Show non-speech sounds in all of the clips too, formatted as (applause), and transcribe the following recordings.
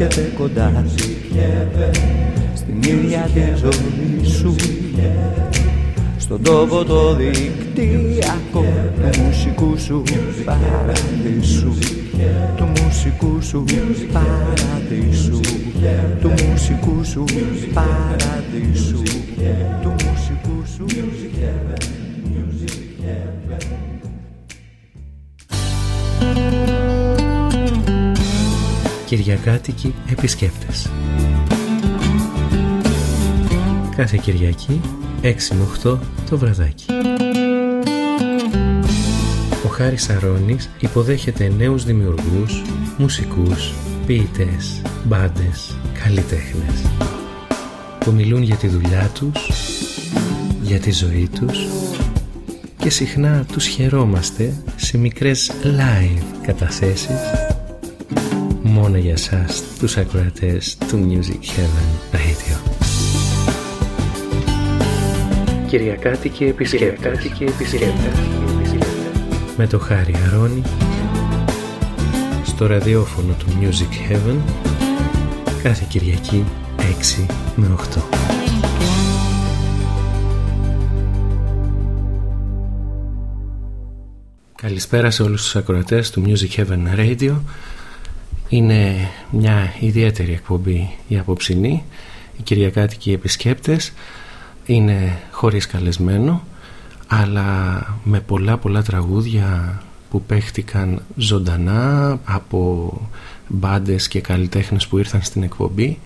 λύση βρίσκεται κοντά. Στην ίδια τη ζωή σου. Στον τόπο το δικτυακό Του μουσικού σου παραδείσου. Του μουσικού σου παραδείσου. Του μουσικού σου παραδείσου Κυριακάτικοι επισκέπτες. Κάθε Κυριακή 6 με 8 το βραδάκι. Ο Χάρης Αρώνης υποδέχεται νέους δημιουργούς, μουσικούς, ποιητές, μπάντες, καλλιτέχνες που μιλούν για τη δουλειά τους, για τη ζωή τους και συχνά τους χαιρόμαστε σε μικρές live καταθέσεις μόνο για σας τους ακροατές του Music Heaven Radio. Κυριακάτικη επισκέπτες. επισκέπτες. Με το Χάρη Αρώνη στο ραδιόφωνο του Music Heaven κάθε Κυριακή 6 με 8. Καλησπέρα σε όλους τους ακροατές του Music Heaven Radio είναι μια ιδιαίτερη εκπομπή η απόψινή οι Κυριακάτικοι επισκέπτες είναι χωρίς καλεσμένο αλλά με πολλά πολλά τραγούδια που παίχτηκαν ζωντανά από μπάντες και καλλιτέχνες που ήρθαν στην εκπομπή.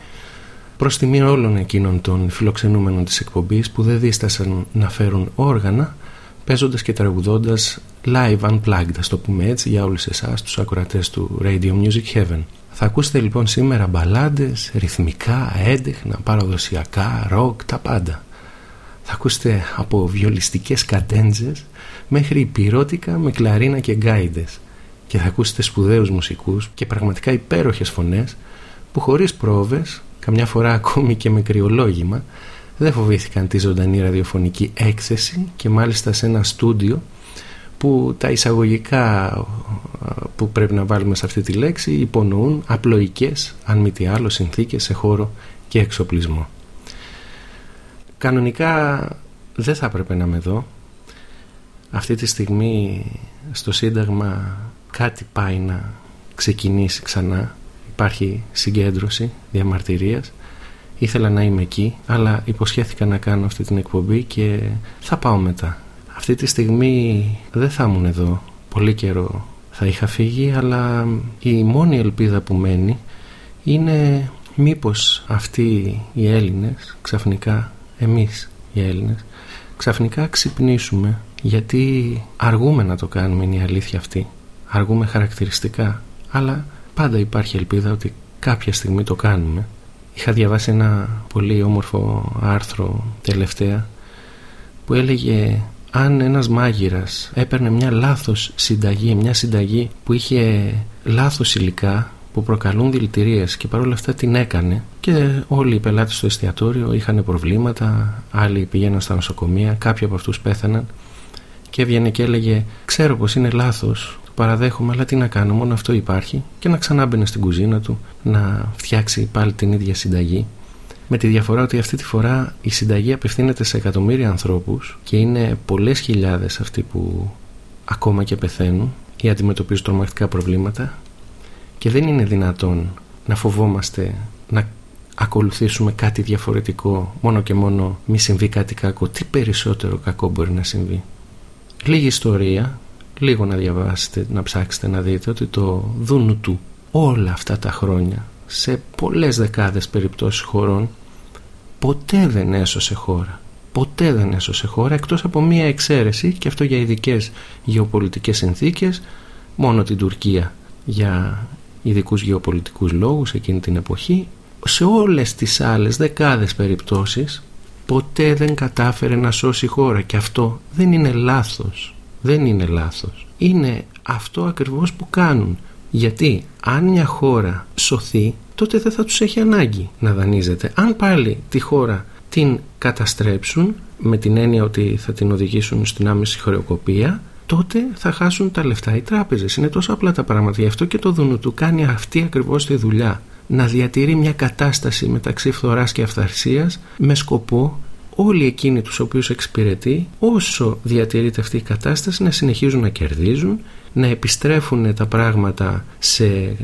Προς τιμή όλων εκείνων των φιλοξενούμενων της εκπομπής που δεν δίστασαν να φέρουν όργανα παίζοντας και τραγουδώντας live unplugged, ας το πούμε έτσι, για όλους εσάς τους ακροατές του Radio Music Heaven. Θα ακούσετε λοιπόν σήμερα μπαλάντες, ρυθμικά, έντεχνα, παραδοσιακά, ροκ, τα πάντα. Θα ακούσετε από βιολιστικές κατέντζες μέχρι υπηρώτικα με κλαρίνα και γκάιντες και θα ακούσετε σπουδαίους μουσικούς και πραγματικά υπέροχες φωνές που χωρίς πρόβες, καμιά φορά ακόμη και με κρυολόγημα, δεν φοβήθηκαν τη ζωντανή ραδιοφωνική έκθεση και μάλιστα σε ένα στούντιο που τα εισαγωγικά που πρέπει να βάλουμε σε αυτή τη λέξη υπονοούν απλοϊκές αν μη τι άλλο συνθήκες σε χώρο και εξοπλισμό. Κανονικά δεν θα έπρεπε να είμαι εδώ. Αυτή τη στιγμή στο Σύνταγμα κάτι πάει να ξεκινήσει ξανά. Υπάρχει συγκέντρωση διαμαρτυρίας. Ήθελα να είμαι εκεί, αλλά υποσχέθηκα να κάνω αυτή την εκπομπή και θα πάω μετά. Αυτή τη στιγμή δεν θα ήμουν εδώ. Πολύ καιρό θα είχα φύγει, αλλά η μόνη ελπίδα που μένει είναι μήπως αυτοί οι Έλληνες ξαφνικά εμείς οι Έλληνες ξαφνικά ξυπνήσουμε γιατί αργούμε να το κάνουμε είναι η αλήθεια αυτή αργούμε χαρακτηριστικά αλλά πάντα υπάρχει ελπίδα ότι κάποια στιγμή το κάνουμε είχα διαβάσει ένα πολύ όμορφο άρθρο τελευταία που έλεγε αν ένας μάγειρας έπαιρνε μια λάθος συνταγή μια συνταγή που είχε λάθος υλικά που προκαλούν δηλητηρίες και παρόλα αυτά την έκανε και όλοι οι πελάτες στο εστιατόριο είχαν προβλήματα, άλλοι πηγαίναν στα νοσοκομεία, κάποιοι από αυτούς πέθαναν και έβγαινε και έλεγε ξέρω πως είναι λάθος, το παραδέχομαι αλλά τι να κάνω, μόνο αυτό υπάρχει. Και να ξανά μπαινε στην κουζίνα του να φτιάξει πάλι την ίδια συνταγή. Με τη διαφορά ότι αυτή τη φορά η συνταγή απευθύνεται σε εκατομμύρια ανθρώπους και είναι πολλές χιλιάδες αυτοί που ακόμα και πεθαίνουν ή αντιμετωπίζουν τρομακτικά προβλήματα. Και δεν είναι δυνατόν να φοβόμαστε να ακολουθήσουμε κάτι διαφορετικό μόνο και μόνο μη συμβεί κάτι κακό. Τι περισσότερο κακό μπορεί να συμβεί; Λίγη ιστορία λίγο να διαβάσετε να ψάξετε να δείτε ότι το δούνου του όλα αυτά τα χρόνια σε πολλές δεκάδες περιπτώσεις χωρών ποτέ δεν έσωσε χώρα. Ποτέ δεν έσωσε χώρα εκτός από μία εξαίρεση και αυτό για ειδικές γεωπολιτικές συνθήκες μόνο την Τουρκία για ειδικούς γεωπολιτικούς λόγους εκείνη την εποχή. Σε όλες τις άλλες δεκάδες περιπτώσεις ποτέ δεν κατάφερε να σώσει χώρα. Και αυτό δεν είναι λάθος δεν είναι λάθος είναι αυτό ακριβώς που κάνουν γιατί αν μια χώρα σωθεί τότε δεν θα τους έχει ανάγκη να δανείζεται αν πάλι τη χώρα την καταστρέψουν με την έννοια ότι θα την οδηγήσουν στην άμεση χρεοκοπία τότε θα χάσουν τα λεφτά οι τράπεζες. Είναι τόσο απλά τα πράγματα. Γι' αυτό και το Δούνου του κάνει αυτή ακριβώς τη δουλειά. Να διατηρεί μια κατάσταση μεταξύ φθοράς και αυθαρσίας με σκοπό όλοι εκείνοι τους οποίους εξυπηρετεί όσο διατηρείται αυτή η κατάσταση να συνεχίζουν να κερδίζουν να επιστρέφουν τα πράγματα σε,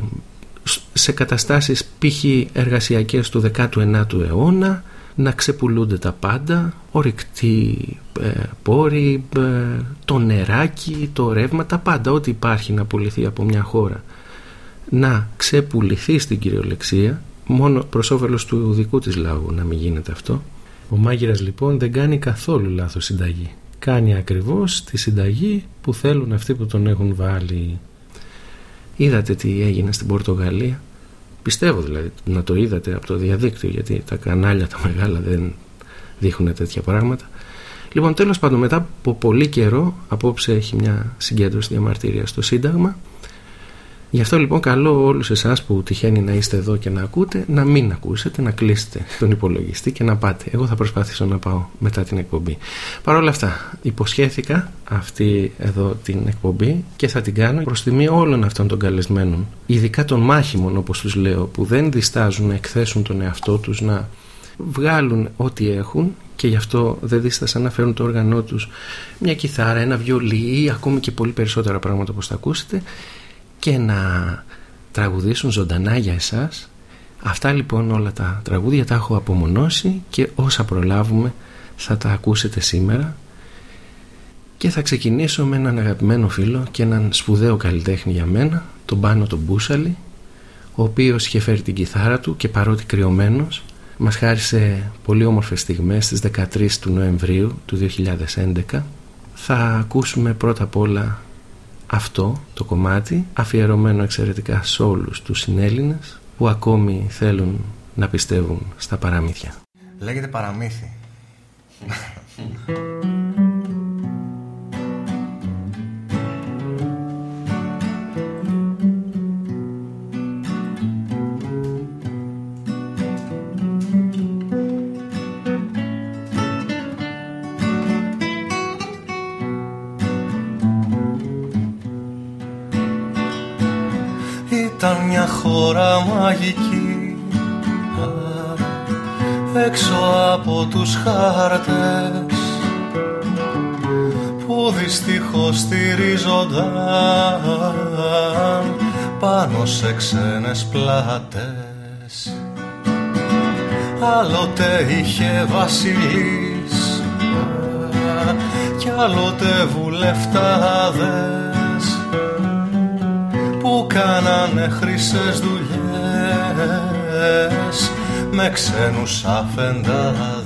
σε καταστάσεις π.χ. εργασιακές του 19ου αιώνα να ξεπουλούνται τα πάντα, ορυκτή ε, πόροι, ε, το νεράκι, το ρεύμα, τα πάντα, ό,τι υπάρχει να πουληθεί από μια χώρα να ξεπουληθεί στην κυριολεξία μόνο προς όφελος του δικού της λαού να μην γίνεται αυτό ο μάγειρας λοιπόν δεν κάνει καθόλου λάθος συνταγή. Κάνει ακριβώς τη συνταγή που θέλουν αυτοί που τον έχουν βάλει. Είδατε τι έγινε στην Πορτογαλία; Πιστεύω δηλαδή να το είδατε από το διαδίκτυο γιατί τα κανάλια τα μεγάλα δεν δείχνουν τέτοια πράγματα. Λοιπόν τέλος πάντων μετά από πολύ καιρό απόψε έχει μια συγκέντρωση διαμαρτυρίας στο Σύνταγμα Γι' αυτό λοιπόν καλώ όλους εσάς που τυχαίνει να είστε εδώ και να ακούτε να μην ακούσετε, να κλείσετε τον υπολογιστή και να πάτε. Εγώ θα προσπαθήσω να πάω μετά την εκπομπή. Παρ' όλα αυτά υποσχέθηκα αυτή εδώ την εκπομπή και θα την κάνω προς τιμή όλων αυτών των καλεσμένων. Ειδικά των μάχημων όπως τους λέω που δεν διστάζουν να εκθέσουν τον εαυτό τους να βγάλουν ό,τι έχουν και γι' αυτό δεν δίστασαν να φέρουν το όργανό τους μια κιθάρα, ένα βιολί ή ακόμη και πολύ περισσότερα πράγματα όπως θα ακούσετε και να τραγουδήσουν ζωντανά για εσάς. Αυτά λοιπόν όλα τα τραγούδια τα έχω απομονώσει και όσα προλάβουμε θα τα ακούσετε σήμερα. Και θα ξεκινήσω με έναν αγαπημένο φίλο και έναν σπουδαίο καλλιτέχνη για μένα τον Πάνο τον Μπούσαλη ο οποίος είχε φέρει την κιθάρα του και παρότι κρυωμένος μας χάρισε πολύ όμορφες στιγμές στις 13 του Νοεμβρίου του 2011 θα ακούσουμε πρώτα απ' όλα αυτό το κομμάτι αφιερωμένο εξαιρετικά σε όλους τους συνέλληνες που ακόμη θέλουν να πιστεύουν στα παραμύθια. Λέγεται παραμύθι. (laughs) ξένες πλάτες. Άλλοτε είχε βασιλείς κι άλλοτε βουλευτάδες που κάνανε χρυσές δουλειές με ξένους αφεντάδες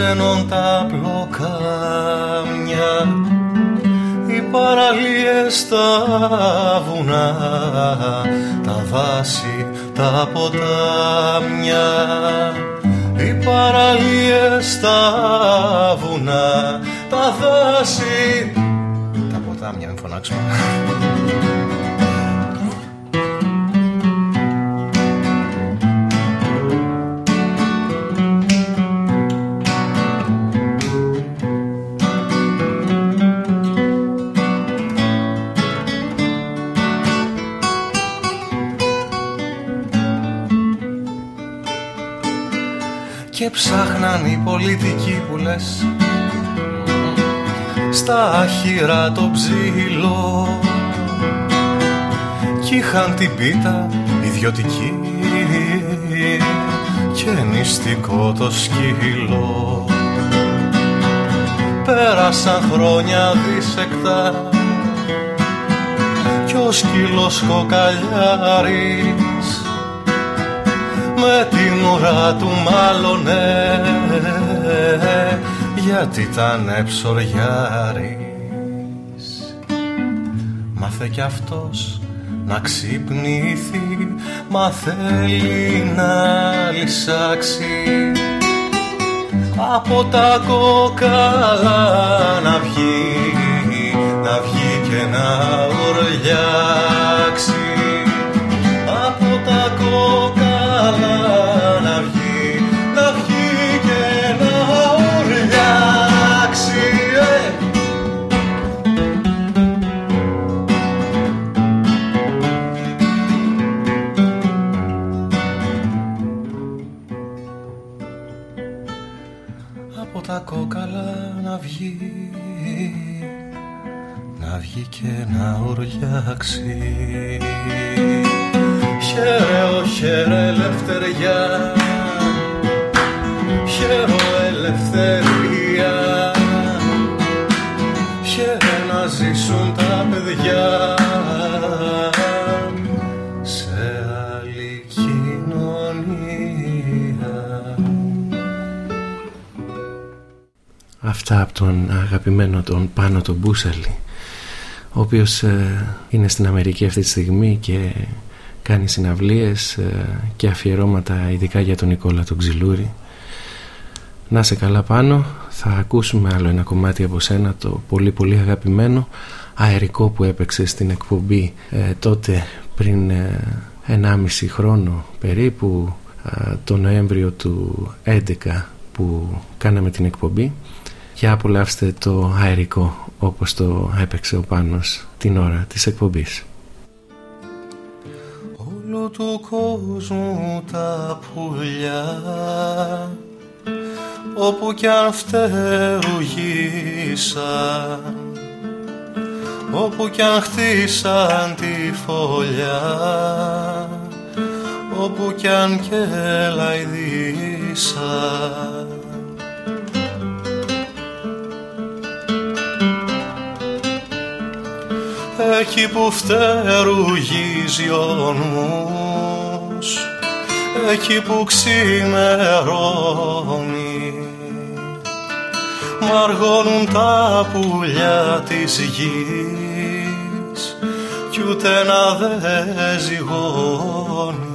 στον ξένον τα πλοκάμια οι παραλίες στα βουνά τα δάση τα ποτάμια είχαν την πίτα ιδιωτική και νηστικό το σκύλο. Πέρασαν χρόνια δισεκτά κι ο σκύλος κοκαλιάρης. Με την ουρά του μάλλονε γιατί ήταν ψωριάρης Μάθε κι αυτός να ξυπνήθει μα θέλει να λυσάξει. Από τα κόκαλα να βγει να βγει και να ορλιάξει από τα κόκαλα ορλιάξει Χαίρε ο χαίρε ελευθεριά. Χαίρο ελευθερία. Χαίρε να ζήσουν τα παιδιά. Σε άλλη κοινωνία. Αυτά από τον αγαπημένο τον Πάνο τον Μπούσαλη ο οποίος ε, είναι στην Αμερική αυτή τη στιγμή και κάνει συναυλίες ε, και αφιερώματα ειδικά για τον Νικόλα τον Ξυλούρη. Να σε καλά πάνω. Θα ακούσουμε άλλο ένα κομμάτι από σένα το πολύ πολύ αγαπημένο αερικό που έπαιξε στην εκπομπή ε, τότε πριν 1,5 χρόνο περίπου το Νοέμβριο του 11 που κάναμε την εκπομπή για απολαύστε το αερικό όπως το έπαιξε ο Πάνος την ώρα της εκπομπής. Όλου του κόσμου τα πουλιά όπου κι αν φτερουγίσαν όπου κι αν χτίσαν τη φωλιά όπου κι αν και εκεί που φτερουγίζει ο νους εκεί που ξημερώνει. Μαργώνουν τα πουλιά της γης κι ούτε να δε ζυγώνει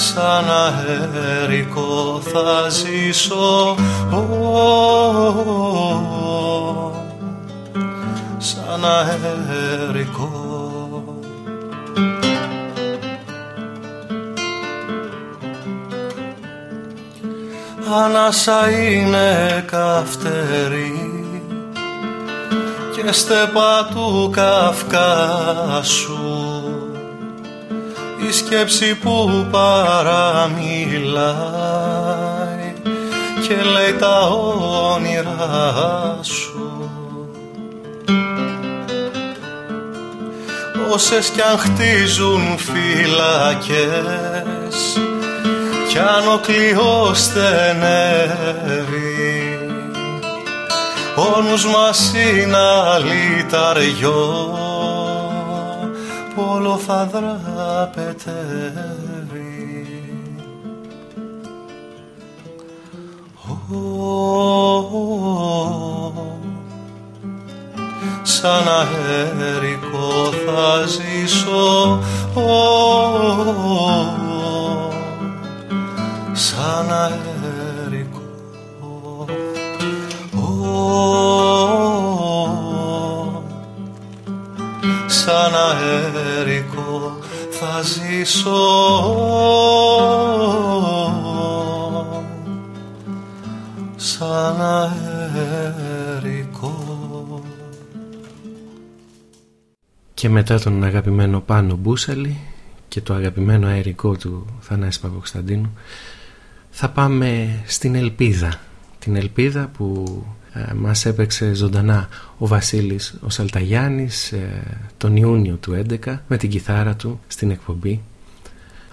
σαν αέρικο θα ζήσω. Σαν αέρικο. Ανάσα είναι καυτερή και στέπα του Καυκάσου η σκέψη που παραμιλάει και λέει τα όνειρά σου. Όσες κι αν χτίζουν φυλακές κι αν ο κλειός στενεύει ο νους μας είναι αλυταριός πόλο θα δραπετεύει. Σαν αέρικο θα ζήσω. Σαν αέρικο. Σαν αέρικο θα ζήσω σαν αέρικο Και μετά τον αγαπημένο Πάνο Μπούσαλη και το αγαπημένο αερικό του Θανάση Παπακοσταντίνου θα πάμε στην Ελπίδα. Την Ελπίδα που ε, μας έπαιξε ζωντανά ο Βασίλης ο Σαλταγιάννης ε, τον Ιούνιο του 11 με την κιθάρα του στην εκπομπή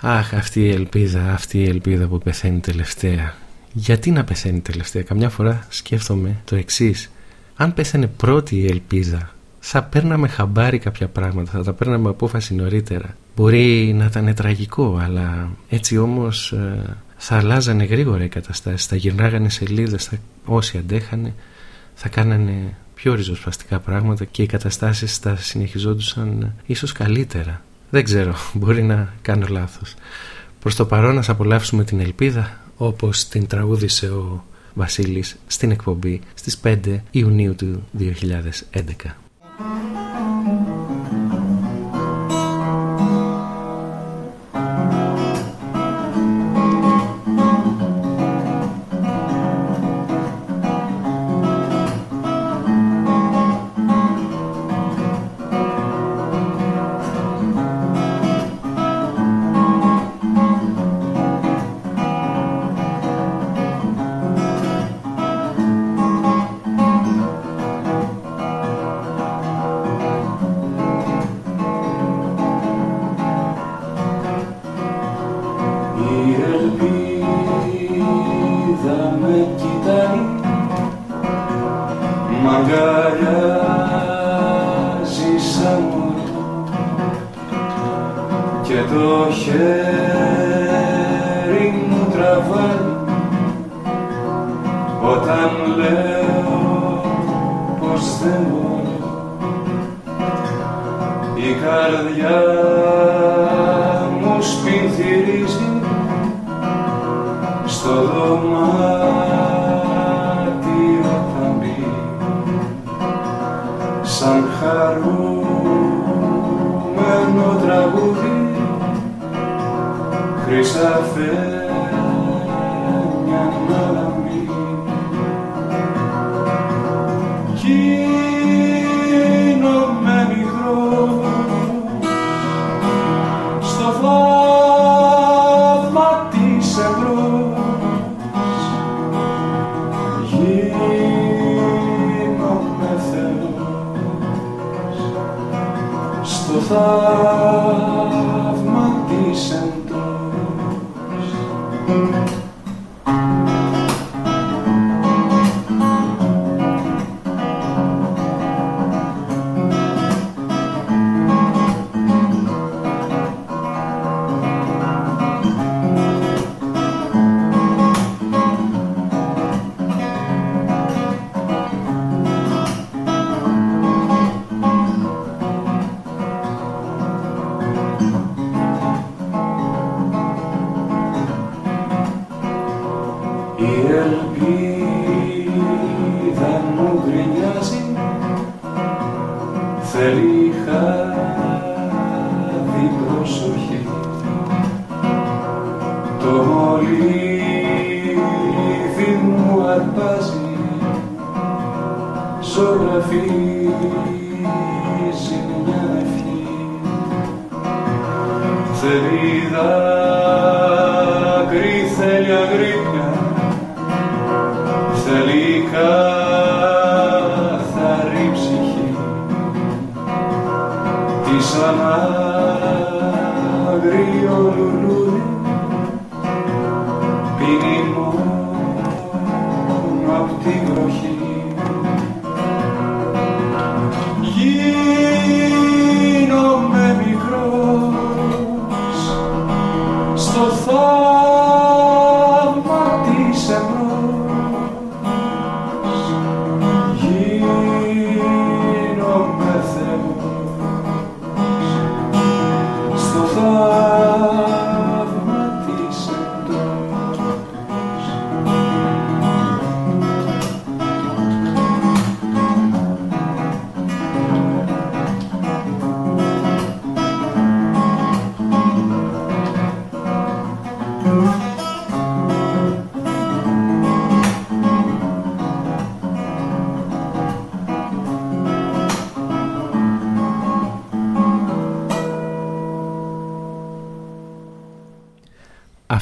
Αχ αυτή η ελπίδα, αυτή η ελπίδα που πεθαίνει τελευταία γιατί να πεθαίνει τελευταία; Καμιά φορά σκέφτομαι το εξής. αν πέθανε πρώτη η ελπίδα θα παίρναμε χαμπάρι κάποια πράγματα, θα τα παίρναμε απόφαση νωρίτερα. Μπορεί να ήταν τραγικό, αλλά έτσι όμως ε, θα αλλάζανε γρήγορα οι καταστάσεις, θα γυρνάγανε σελίδες, θα, όσοι αντέχανε θα κάνανε πιο ριζοσπαστικά πράγματα και οι καταστάσεις θα συνεχιζόντουσαν ίσως καλύτερα. Δεν ξέρω, (laughs) μπορεί να κάνω λάθος. Προς το παρόν να απολαύσουμε την ελπίδα όπως την τραγούδισε ο Βασίλης στην εκπομπή στις 5 Ιουνίου του 2011. ελπίδα μου γκρινιάζει, θέλει χάδι προσοχή. Το μολύβι μου αρπάζει, ζωγραφεί Sama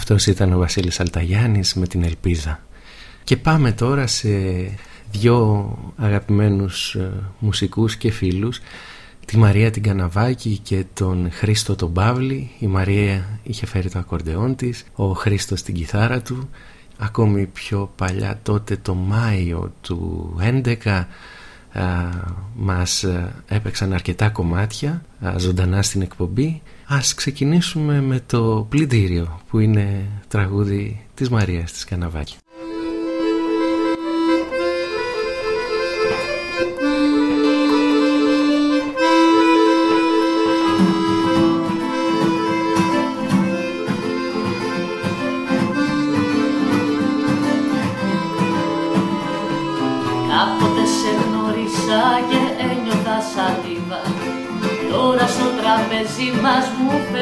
Αυτός ήταν ο Βασίλης Αλταγιάννης με την Ελπίδα. Και πάμε τώρα σε δυο αγαπημένους ε, μουσικούς και φίλους. Τη Μαρία την Καναβάκη και τον Χρήστο τον Παύλη. Η Μαρία είχε φέρει το ακορντεόν της ο Χρήστος την κιθάρα του. Ακόμη πιο παλιά τότε το Μάιο του 11 μας ε, έπαιξαν αρκετά κομμάτια ζωντανά στην εκπομπή Ας ξεκινήσουμε με το πλυντήριο που είναι τραγούδι της Μαρίας της Καναβάκη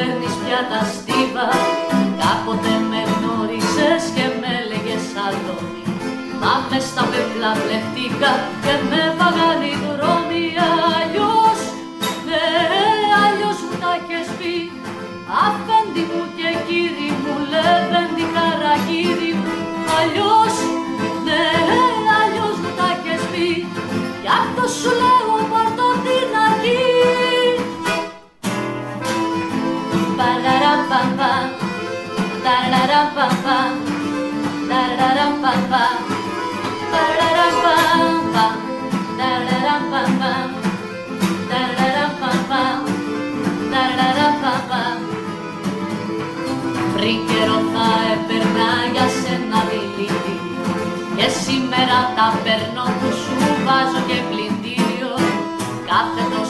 μου φέρνεις πια τα στίβα. Κάποτε με γνώρισες και με έλεγες αλόνι Μα μες στα πέπλα βλεφτήκα και με φαγαν οι δρόμοι Αλλιώς, πριν καιρό θα έπαιρνα για σένα δηλίδι και σήμερα τα παίρνω που σου βάζω και πλυντήριο κάθε τόσο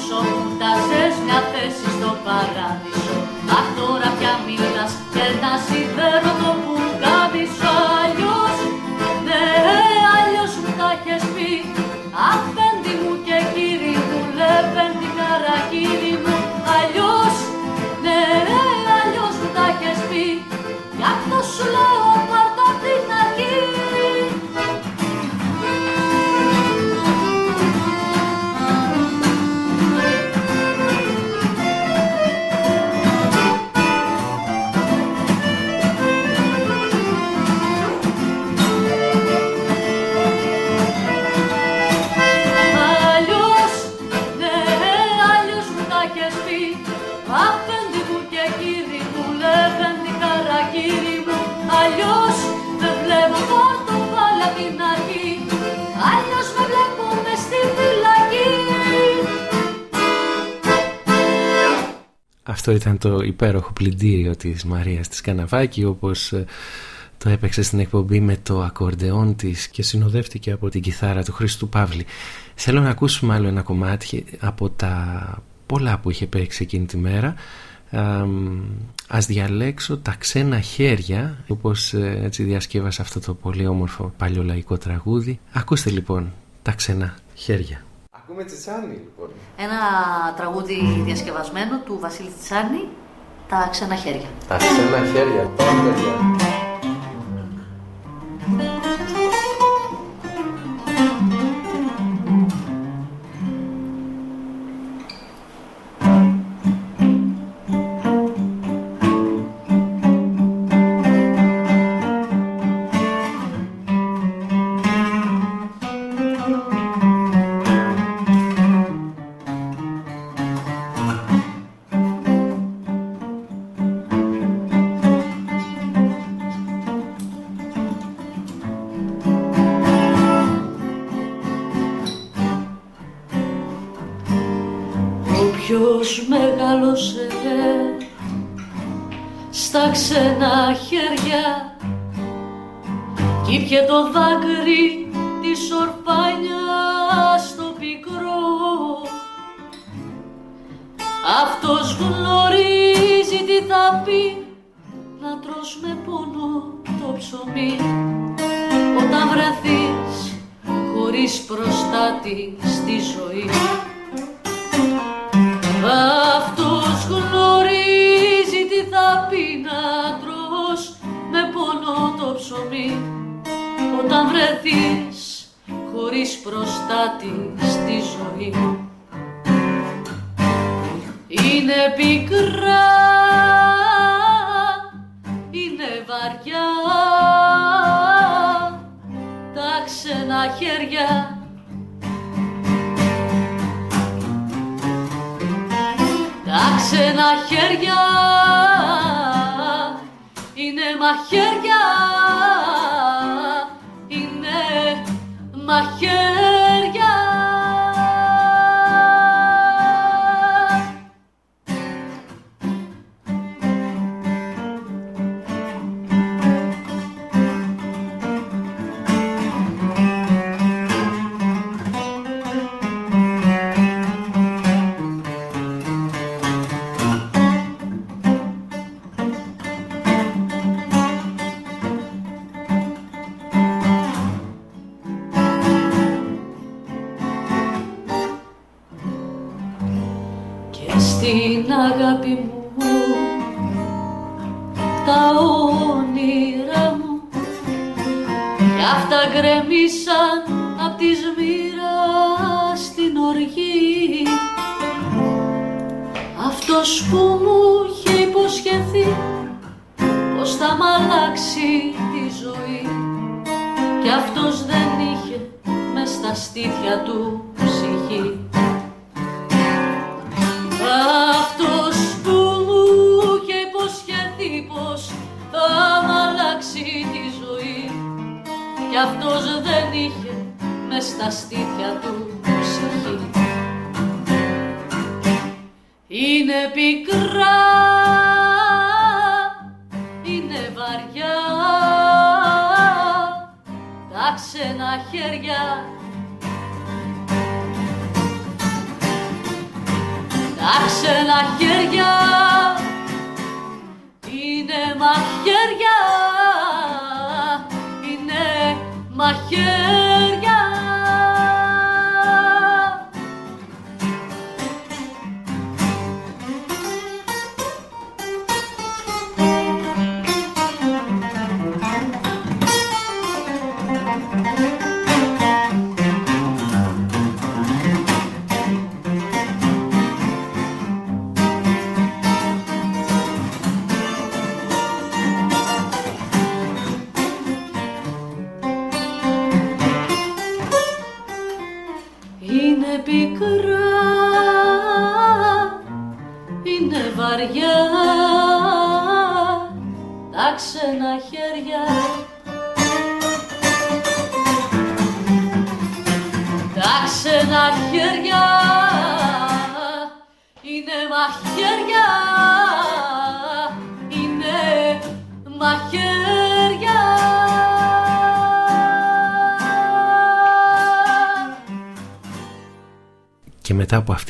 Αυτό ήταν το υπέροχο πλυντήριο της Μαρίας της Καναβάκη όπως ε, το έπαιξε στην εκπομπή με το ακορντεόν της και συνοδεύτηκε από την κιθάρα του Χρήστου Παύλη. Θέλω να ακούσουμε άλλο ένα κομμάτι από τα πολλά που είχε παίξει εκείνη τη μέρα. Α, ας διαλέξω τα ξένα χέρια όπως ε, έτσι διασκεύασα αυτό το πολύ όμορφο παλιολαϊκό τραγούδι. Ακούστε λοιπόν τα ξένα χέρια. Ακούμε Τσιτσάνι λοιπόν. Ένα τραγούδι διασκευασμένο του Βασίλη Τσάνη, τα ξένα χέρια. Τα ξένα χέρια, πάμε παιδιά.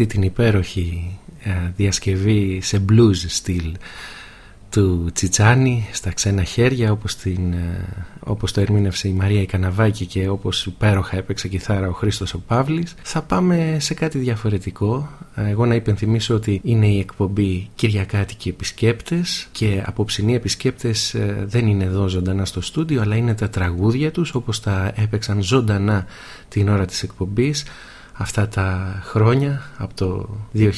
Αυτή την υπέροχη ε, διασκευή σε blues στυλ του Τσιτσάνη στα ξένα χέρια όπως, την, ε, όπως το ερμήνευσε η Μαρία Ικαναβάκη και όπως υπέροχα έπαιξε κιθάρα ο Χρήστος ο Παύλης. Θα πάμε σε κάτι διαφορετικό. Εγώ να υπενθυμίσω ότι είναι η εκπομπή Κυριακάτικοι Επισκέπτες και απόψινοί επισκέπτες ε, δεν είναι εδώ ζωντανά στο στούντιο αλλά είναι τα τραγούδια τους όπως τα έπαιξαν ζωντανά την ώρα της εκπομπής αυτά τα χρόνια από το 2011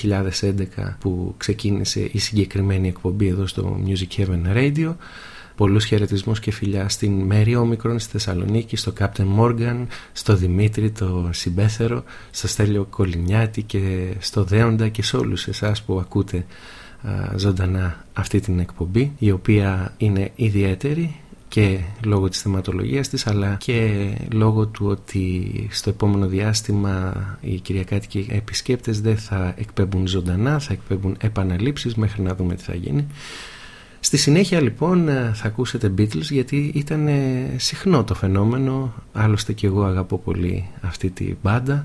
που ξεκίνησε η συγκεκριμένη εκπομπή εδώ στο Music Heaven Radio. Πολλούς χαιρετισμούς και φιλιά στην Μέρη Όμικρον στη Θεσσαλονίκη, στο Captain Morgan, στο Δημήτρη, το Συμπέθερο, στο Στέλιο Κολυνιάτη και στο Δέοντα και σε όλους εσάς που ακούτε ζωντανά αυτή την εκπομπή η οποία είναι ιδιαίτερη και λόγω της θεματολογίας της αλλά και λόγω του ότι στο επόμενο διάστημα οι κυριακάτικοι επισκέπτες δεν θα εκπέμπουν ζωντανά, θα εκπέμπουν επαναλήψεις μέχρι να δούμε τι θα γίνει. Στη συνέχεια λοιπόν θα ακούσετε Beatles γιατί ήταν συχνό το φαινόμενο, άλλωστε και εγώ αγαπώ πολύ αυτή τη μπάντα.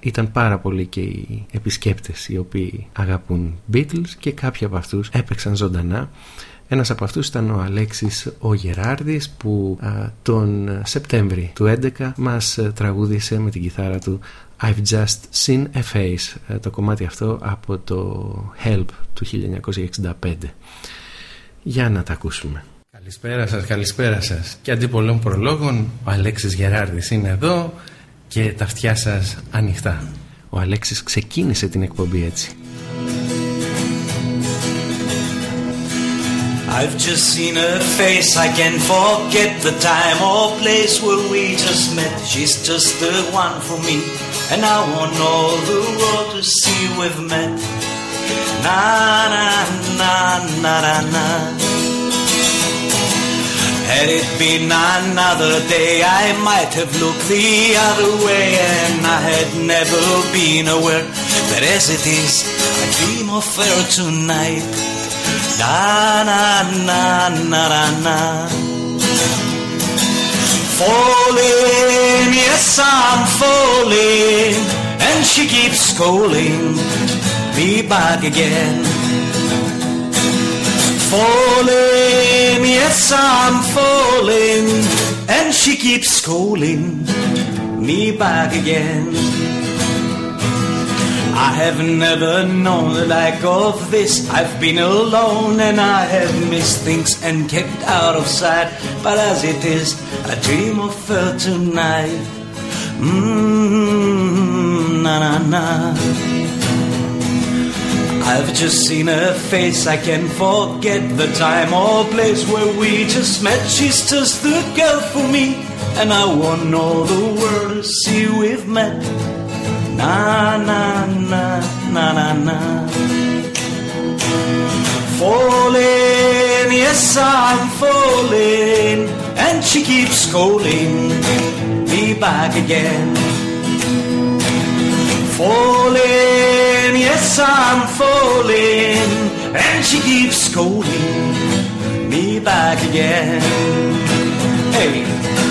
Ήταν πάρα πολλοί και οι επισκέπτες οι οποίοι αγαπούν Beatles και κάποιοι από αυτούς έπαιξαν ζωντανά. Ένας από αυτούς ήταν ο Αλέξης ο Γεράρδης που τον Σεπτέμβρη του 2011 μας τραγούδισε με την κιθάρα του I've Just Seen a Face ε, το κομμάτι αυτό από το Help του 1965 για να τα ακούσουμε. Καλησπέρα σας, καλησπέρα σας. Και αντί πολλών προλόγων ο Αλέξης Γεράρδης είναι εδώ και τα αυτιά σας ανοιχτά. Ο Αλέξης ξεκίνησε την εκπομπή έτσι I've just seen her face, I can forget the time or place where we just met. She's just the one for me, and I want all the world to see we've met. Na na na na na na. Had it been another day, I might have looked the other way, and I had never been aware that as it is, I dream of her tonight. Na na na na na na. Falling, yes I'm falling, and she keeps calling me back again. Falling, yes I'm falling, and she keeps calling me back again. I have never known the like of this. I've been alone and I have missed things and kept out of sight. But as it is, I dream of her tonight. Mmm, na na na. I've just seen her face, I can forget the time or place where we just met. She's just the girl for me, and I want all the world to see we've met. Na na na na na na. Falling, yes I'm falling, and she keeps calling me back again. Falling, yes I'm falling, and she keeps calling me back again. Hey.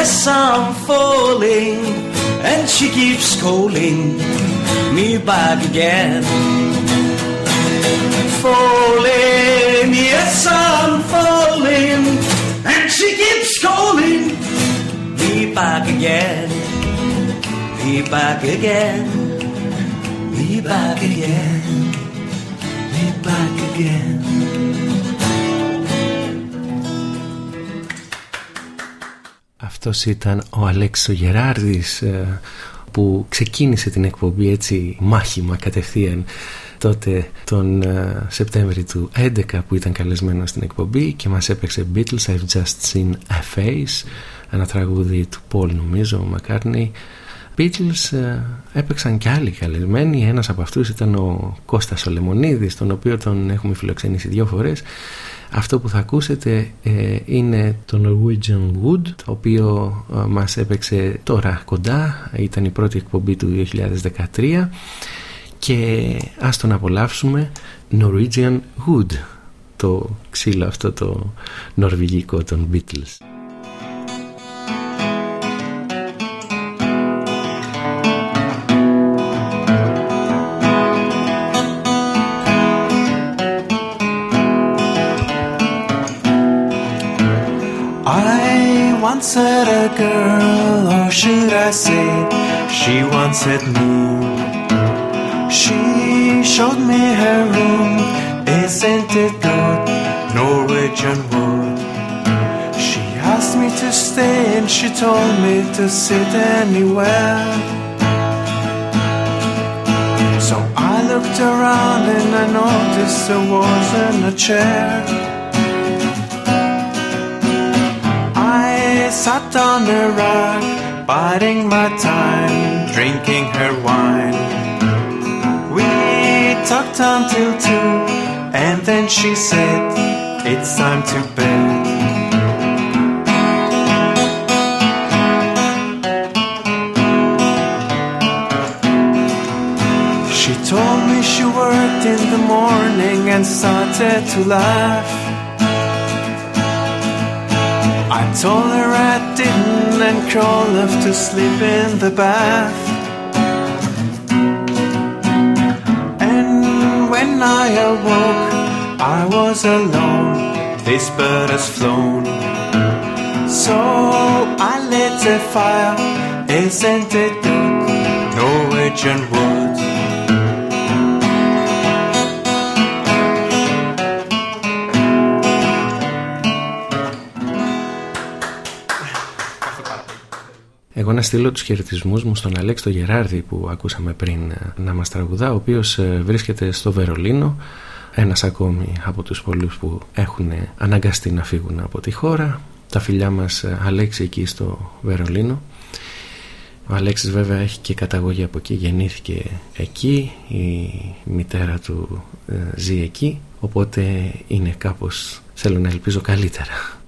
Yes I'm falling, and she keeps calling me back again. Falling, yes I'm falling, and she keeps calling me back again, me back again, me back again, me back again. Αυτός ήταν ο Αλέξο Γεράρδης ε, που ξεκίνησε την εκπομπή έτσι μάχημα κατευθείαν τότε τον ε, Σεπτέμβρη του 11 που ήταν καλεσμένος στην εκπομπή και μας έπαιξε Beatles I've Just Seen a Face ένα τραγούδι του Paul νομίζω ο Μακάρνι Beatles ε, έπαιξαν και άλλοι καλεσμένοι. Ένας από αυτούς ήταν ο Κώστας Ολεμονίδης τον οποίο τον έχουμε φιλοξενήσει δύο φορές αυτό που θα ακούσετε ε, είναι το Norwegian Wood το οποίο ε, μας έπαιξε τώρα κοντά. Ήταν η πρώτη εκπομπή του 2013 και ας τον απολαύσουμε Norwegian Wood. Το ξύλο αυτό το νορβηγικό των Beatles had a girl, or should I say, she had me. She showed me her room, isn't it good? Norwegian wood. She asked me to stay and she told me to sit anywhere. So I looked around and I noticed there wasn't a chair. Sat on a rock, biding my time, drinking her wine. We talked until two, and then she said, It's time to bed. She told me she worked in the morning and started to laugh. I told her I didn't and crawled off to sleep in the bath. And when I awoke, I was alone. This bird has flown. So I lit a fire. Isn't it good? Norwegian wood. Εγώ να στείλω τους χαιρετισμούς μου στον Αλέξη το Γεράρδη που ακούσαμε πριν ε, να μας τραγουδά ο οποίος ε, βρίσκεται στο Βερολίνο ένας ακόμη από τους πολλούς που έχουν αναγκαστεί να φύγουν από τη χώρα. Τα φιλιά μας ε, Αλέξη εκεί στο Βερολίνο. Ο Αλέξης βέβαια έχει και καταγωγή από εκεί γεννήθηκε εκεί. Η μητέρα του ζει εκεί. Οπότε είναι κάπως θέλω να ελπίζω καλύτερα.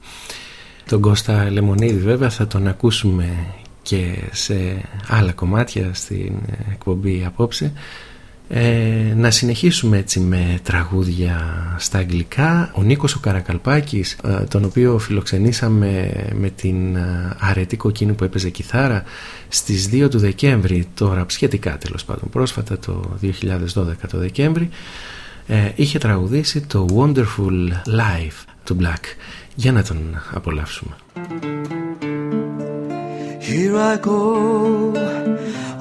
Τον Κώστα Λεμονίδη βέβαια θα τον ακούσουμε και σε άλλα κομμάτια στην εκπομπή απόψε ε, να συνεχίσουμε έτσι με τραγούδια στα αγγλικά. Ο Νίκος ο Καρακαλπάκης ε, τον οποίο φιλοξενήσαμε με την ε, αρετή κοκκίνη που έπαιζε κιθάρα στις 2 του Δεκέμβρη τώρα σχετικά τέλος πάντων πρόσφατα το 2012 το Δεκέμβρη ε, είχε τραγουδήσει το Wonderful Life του Black. Για να τον απολαύσουμε Here I go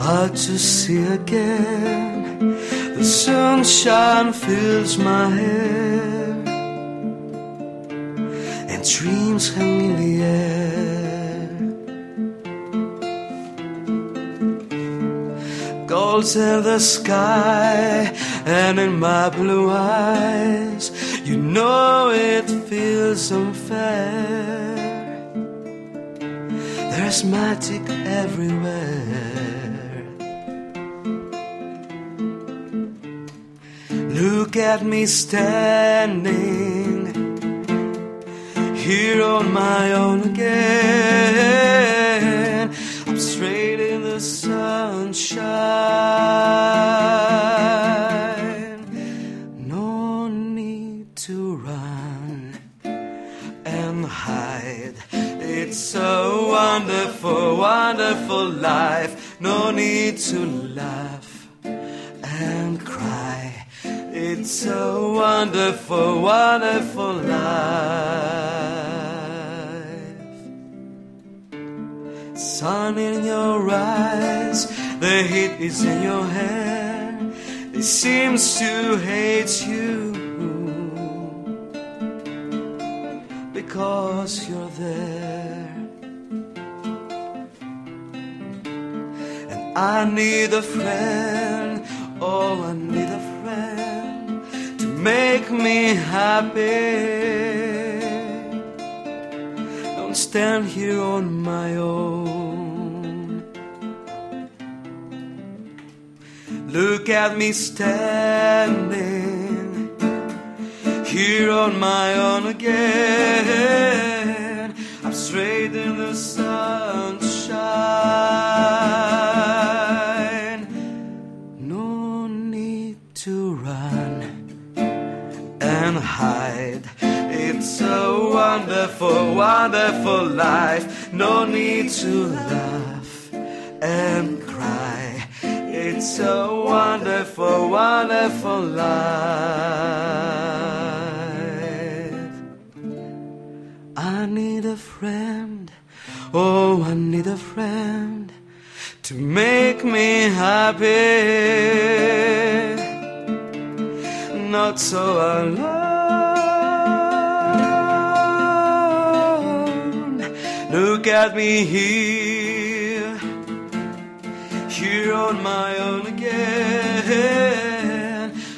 out to see again The sunshine fills my hair And dreams hang in the air Gold's in the sky and in my blue eyes You know it feels unfair Magic everywhere. Look at me standing here on my own again. I'm straight in the sunshine. Wonderful, wonderful life. No need to laugh and cry. It's a wonderful, wonderful life. Sun in your eyes, the heat is in your hair. It seems to hate you because you're there. I need a friend, oh, I need a friend to make me happy. Don't stand here on my own. Look at me standing here on my own again. I'm straight in the sunshine. Hide. It's a wonderful, wonderful life. No need to laugh and cry. It's a wonderful, wonderful life. I need a friend, oh, I need a friend to make me happy. Not so alone. Look at me here here on my own again.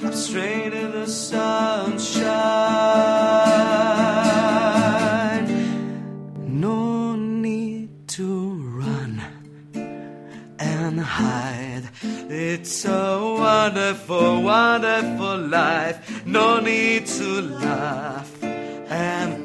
I'm straight in the sunshine. No need to run and hide. It's a wonderful, wonderful life. No need to laugh and.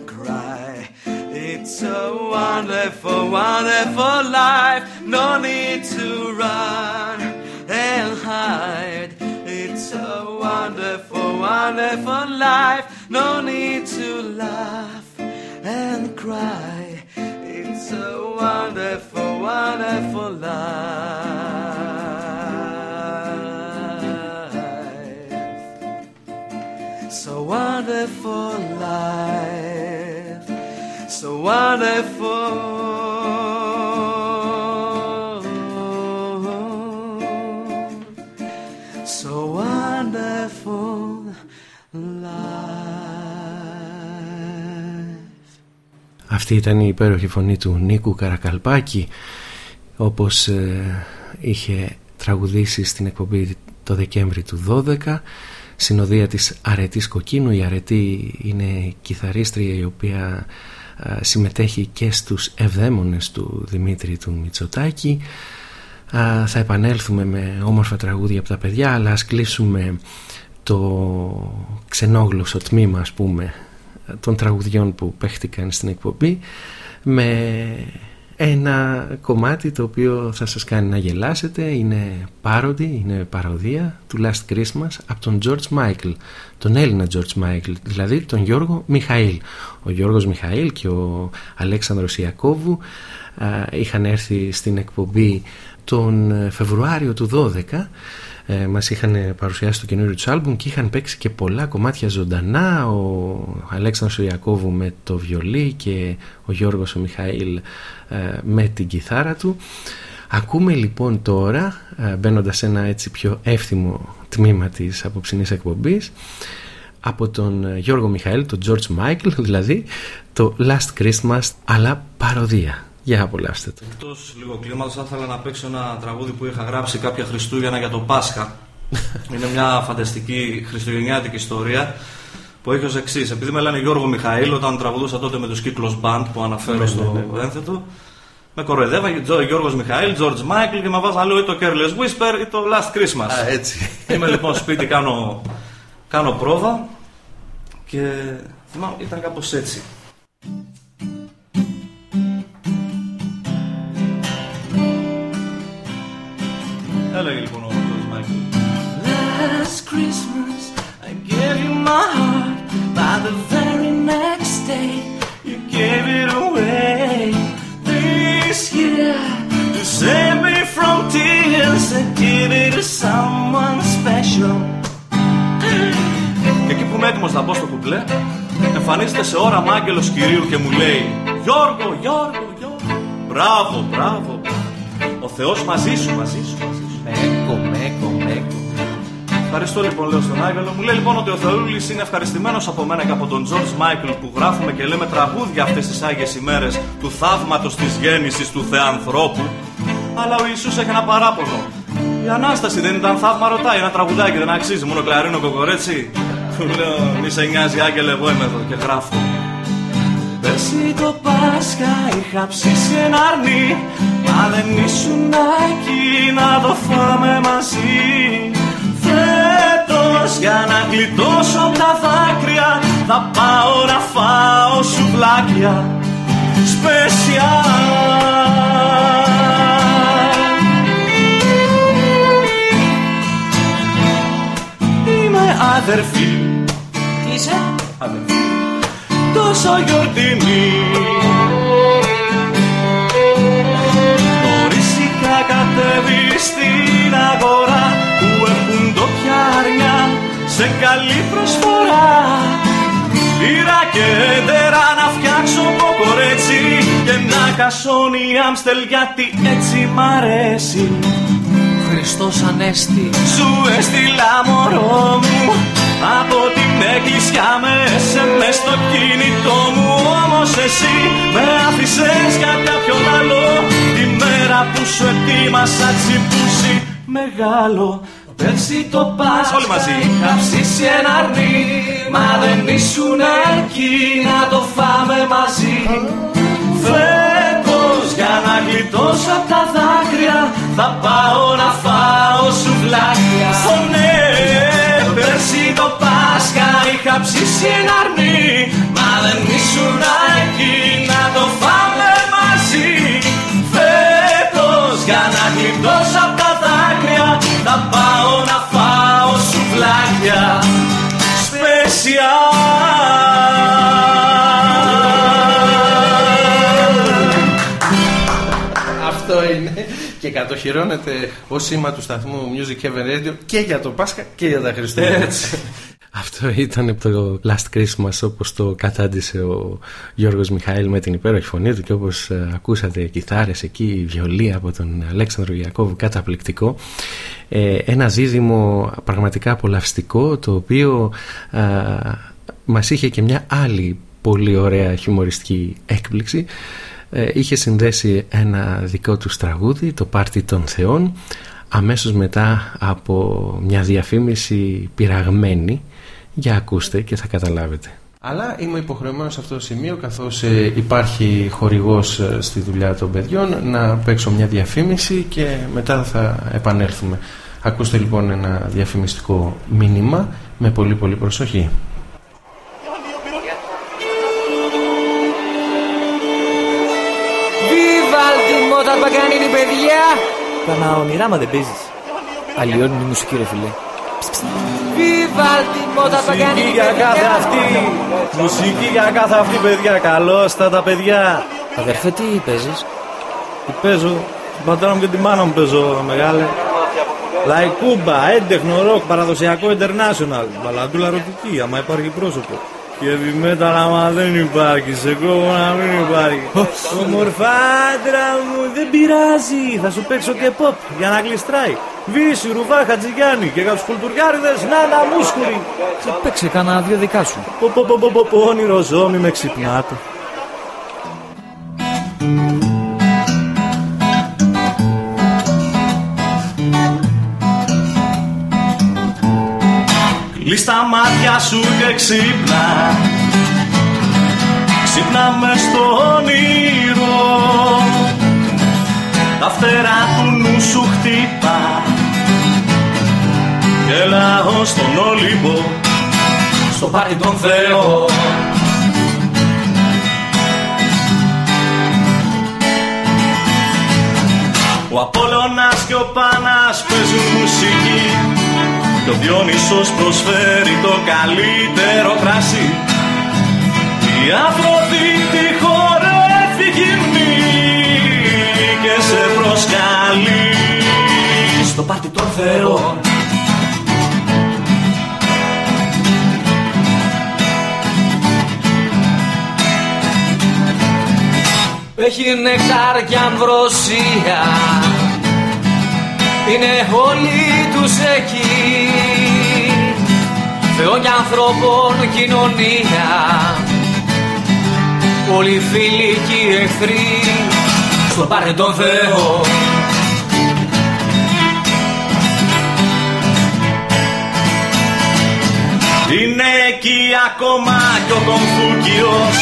It's a wonderful, wonderful life. No need to run and hide. It's a wonderful, wonderful life. No need to laugh and cry. It's a wonderful, wonderful life. So wonderful life so wonderful, so wonderful life. Αυτή ήταν η υπέροχη φωνή του Νίκου Καρακαλπάκη όπως ε, είχε τραγουδήσει στην εκπομπή το Δεκέμβρη του 12 συνοδεία της Αρετής Κοκκίνου η Αρετή είναι κιθαρίστρια η οποία συμμετέχει και στους ευδαίμονες του Δημήτρη του Μητσοτάκη. Θα επανέλθουμε με όμορφα τραγούδια από τα παιδιά αλλά ας κλείσουμε το ξενόγλωσσο τμήμα ας πούμε των τραγουδιών που παίχτηκαν στην εκπομπή με ένα κομμάτι το οποίο θα σας κάνει να γελάσετε είναι πάροντι, είναι παροδία του Last Christmas από τον George Michael τον Έλληνα George Michael δηλαδή τον Γιώργο Μιχαήλ. Ο Γιώργος Μιχαήλ και ο Αλέξανδρος Ιακώβου είχαν έρθει στην εκπομπή τον Φεβρουάριο του 12 ε, μας είχαν παρουσιάσει το καινούριο τους άλμπουμ και είχαν παίξει και πολλά κομμάτια ζωντανά. Ο Αλέξανδρος Ιακώβου με το βιολί και ο Γιώργος ο Μιχαήλ ε, με την κιθάρα του. Ακούμε λοιπόν τώρα ε, μπαίνοντας σε ένα έτσι πιο εύθυμο τμήμα της απόψινής εκπομπής από τον Γιώργο Μιχαήλ, τον George Michael (laughs) δηλαδή το Last Christmas αλλά παροδία για απολαύστε το. Εκτός λίγο κλίματος, θα ήθελα να παίξω ένα τραγούδι που είχα γράψει κάποια Χριστούγεννα για το Πάσχα. Είναι μια φανταστική χριστουγεννιάτικη ιστορία που έχει ως εξής. Επειδή με λένε Γιώργο Μιχαήλ, όταν τραγουδούσα τότε με τους κύκλους Band που αναφέρω ναι, στο ναι, ναι. ένθετο, με κοροϊδεύα Γιώργος Μιχαήλ, George Michael και με βάζα άλλο ή το Careless Whisper ή το Last Christmas. Α, έτσι. Είμαι λοιπόν σπίτι, κάνω, κάνω πρόβα και θυμάμαι ήταν κάπως έτσι. Έλεγε λοιπόν ο Μάικλ. Last Christmas I gave you my heart. By the very next day You gave it away. This year To save me from tears. I give it to someone special. Και εκεί που είμαι έτοιμος να μπω στο κουμπλέ Εμφανίζεται σε ώρα άγγελος κυρίου και μου λέει Γιώργο, Γιώργο, Γιώργο Μπράβο, μπράβο. Ο Θεός μαζί σου, μαζί σου, μαζί σου Μέκο, μέκο, μέκο. Ευχαριστώ λοιπόν, λέω στον Άγγελο. Μου λέει λοιπόν ότι ο Θεούλης είναι ευχαριστημένος από μένα και από τον George Michael που γράφουμε και λέμε τραγούδια αυτές τις άγιες ημέρες του θαύματος της γέννησης του Θεανθρώπου. Αλλά ο Ιησούς έχει ένα παράπονο. Η ανάσταση δεν ήταν θαύμα, ρωτάει. Ένα τραγουδάκι δεν αξίζει. Μόνο κλαρίνο κοκορέτσι. Του λέω, μη σε νοιάζει, Άγγελε, εγώ είμαι εδώ και γράφω. Πέρσι το Πάσχα είχα ψήσει ένα αρνί Μα δεν ήσουν εκεί να το φάμε μαζί. Φέτος για να γλιτώσω τα δάκρυα Θα πάω να φάω σουβλάκια. Σπεσιά. Είμαι αδερφή. Τι είσαι; Αδερφή τόσο γιορτινή. Νωρίς είχα κατέβει στην αγορά που έχουν το πιάρια σε καλή προσφορά. Πήρα και έντερα να φτιάξω κοκορέτσι και να κασώνει άμστελ γιατί έτσι μ' αρέσει. Χριστός Ανέστη. Σου έστειλα μωρό μου από την εκκλησιά μες SMS στο κινητό μου Όμως εσύ με άφησες για κάποιον άλλο. Τη μέρα που σου ετοίμασα τσιπούσι μεγάλο Πέρσι το Πάσχα Όλοι μαζί. είχα ψήσει ένα αρνί Μα δεν ήσουν εκεί να το φάμε μαζί. Φέτος για να γλιτώσω απ' τα δάκρυα Θα πάω να φάω σουβλάκια. Oh είχα ψήσει ένα αρνί Μα δεν ήσουν εκεί να το φάμε μαζί Φέτος για να γλιτώσω απ' τα δάκρυα Θα πάω να φάω σουβλάκια Αυτό είναι. Και κατοχυρώνεται ως σήμα του σταθμού Music Heaven Radio και για το Πάσχα και για τα Χριστούγεννα. Έτσι. Αυτό ήταν από το Last Christmas όπως το κατάντησε ο Γιώργος Μιχαήλ με την υπέροχη φωνή του και όπως ε, ακούσατε κιθάρες εκεί, βιολί από τον Αλέξανδρο Ιακώβου καταπληκτικό ε, ένα δίδυμο πραγματικά απολαυστικό το οποίο α, μας είχε και μια άλλη πολύ ωραία χιουμοριστική έκπληξη ε, είχε συνδέσει ένα δικό τους τραγούδι, το «Πάρτι των Θεών», αμέσως μετά από μια διαφήμιση πειραγμένη. Για ακούστε και θα καταλάβετε. Αλλά είμαι υποχρεωμένος σε αυτό το σημείο καθώς ε, υπάρχει χορηγός ε, στη δουλειά των παιδιών να παίξω μια διαφήμιση και μετά θα επανέλθουμε. Ακούστε λοιπόν ένα διαφημιστικό μήνυμα με πολύ πολύ προσοχή. Viva il Paganini παιδιά! Κανα όνειρά μα δεν παίζεις. Αλλιώνει η μουσική ρε φίλε. Vivaldi, Mozart, Paganini, για κάθε αυτή. Μουσική για κάθε αυτή, παιδιά. Καλώς τα τα παιδιά. Αδερφέ, τι παίζεις; Τι παίζω. Την πατέρα μου και τη μάνα μου παίζω, μεγάλε. Λαϊκούμπα, έντεχνο, ροκ, παραδοσιακό, international. Μπαλαντούλα ερωτική, άμα υπάρχει πρόσωπο. Και metal άμα δεν υπάρχει, σε κόβω να μην υπάρχει. Ομορφάντρα μου, δεν πειράζει, θα σου παίξω και pop για να γλιστράει. Βύση, ρουβά, χατζηγιάννη και για τους κουλτουριάριδες, να να μούσκουρι. Θα παίξε κανένα δύο δικά σου. Πω πω πω πω πω, όνειρο ζώμη με ξυπνάτε. Κλείς τα μάτια σου και ξύπνα. Ξύπνα μες στο όνειρο. Τα φτερά του νου σου χτύπα. Και έλα ως τον Όλυμπο Στο πάρτι των Θεών. Ο Απόλλωνας και ο Πάνας παίζουν μουσική και ο Διόνυσος προσφέρει το καλύτερο κράσι Η Αφροδίτη χορεύει γυμνή και σε προσκαλεί. Στο πάρτι των Θεών. Έχει νεκτάρ και αμβροσία. Είναι όλοι τους εκεί ανθρώπων κοινωνία. Όλοι φίλοι και οι εχθροί Στο πάρε τον Θεό. Είναι εκεί ακόμα κι ο Κομφούκιος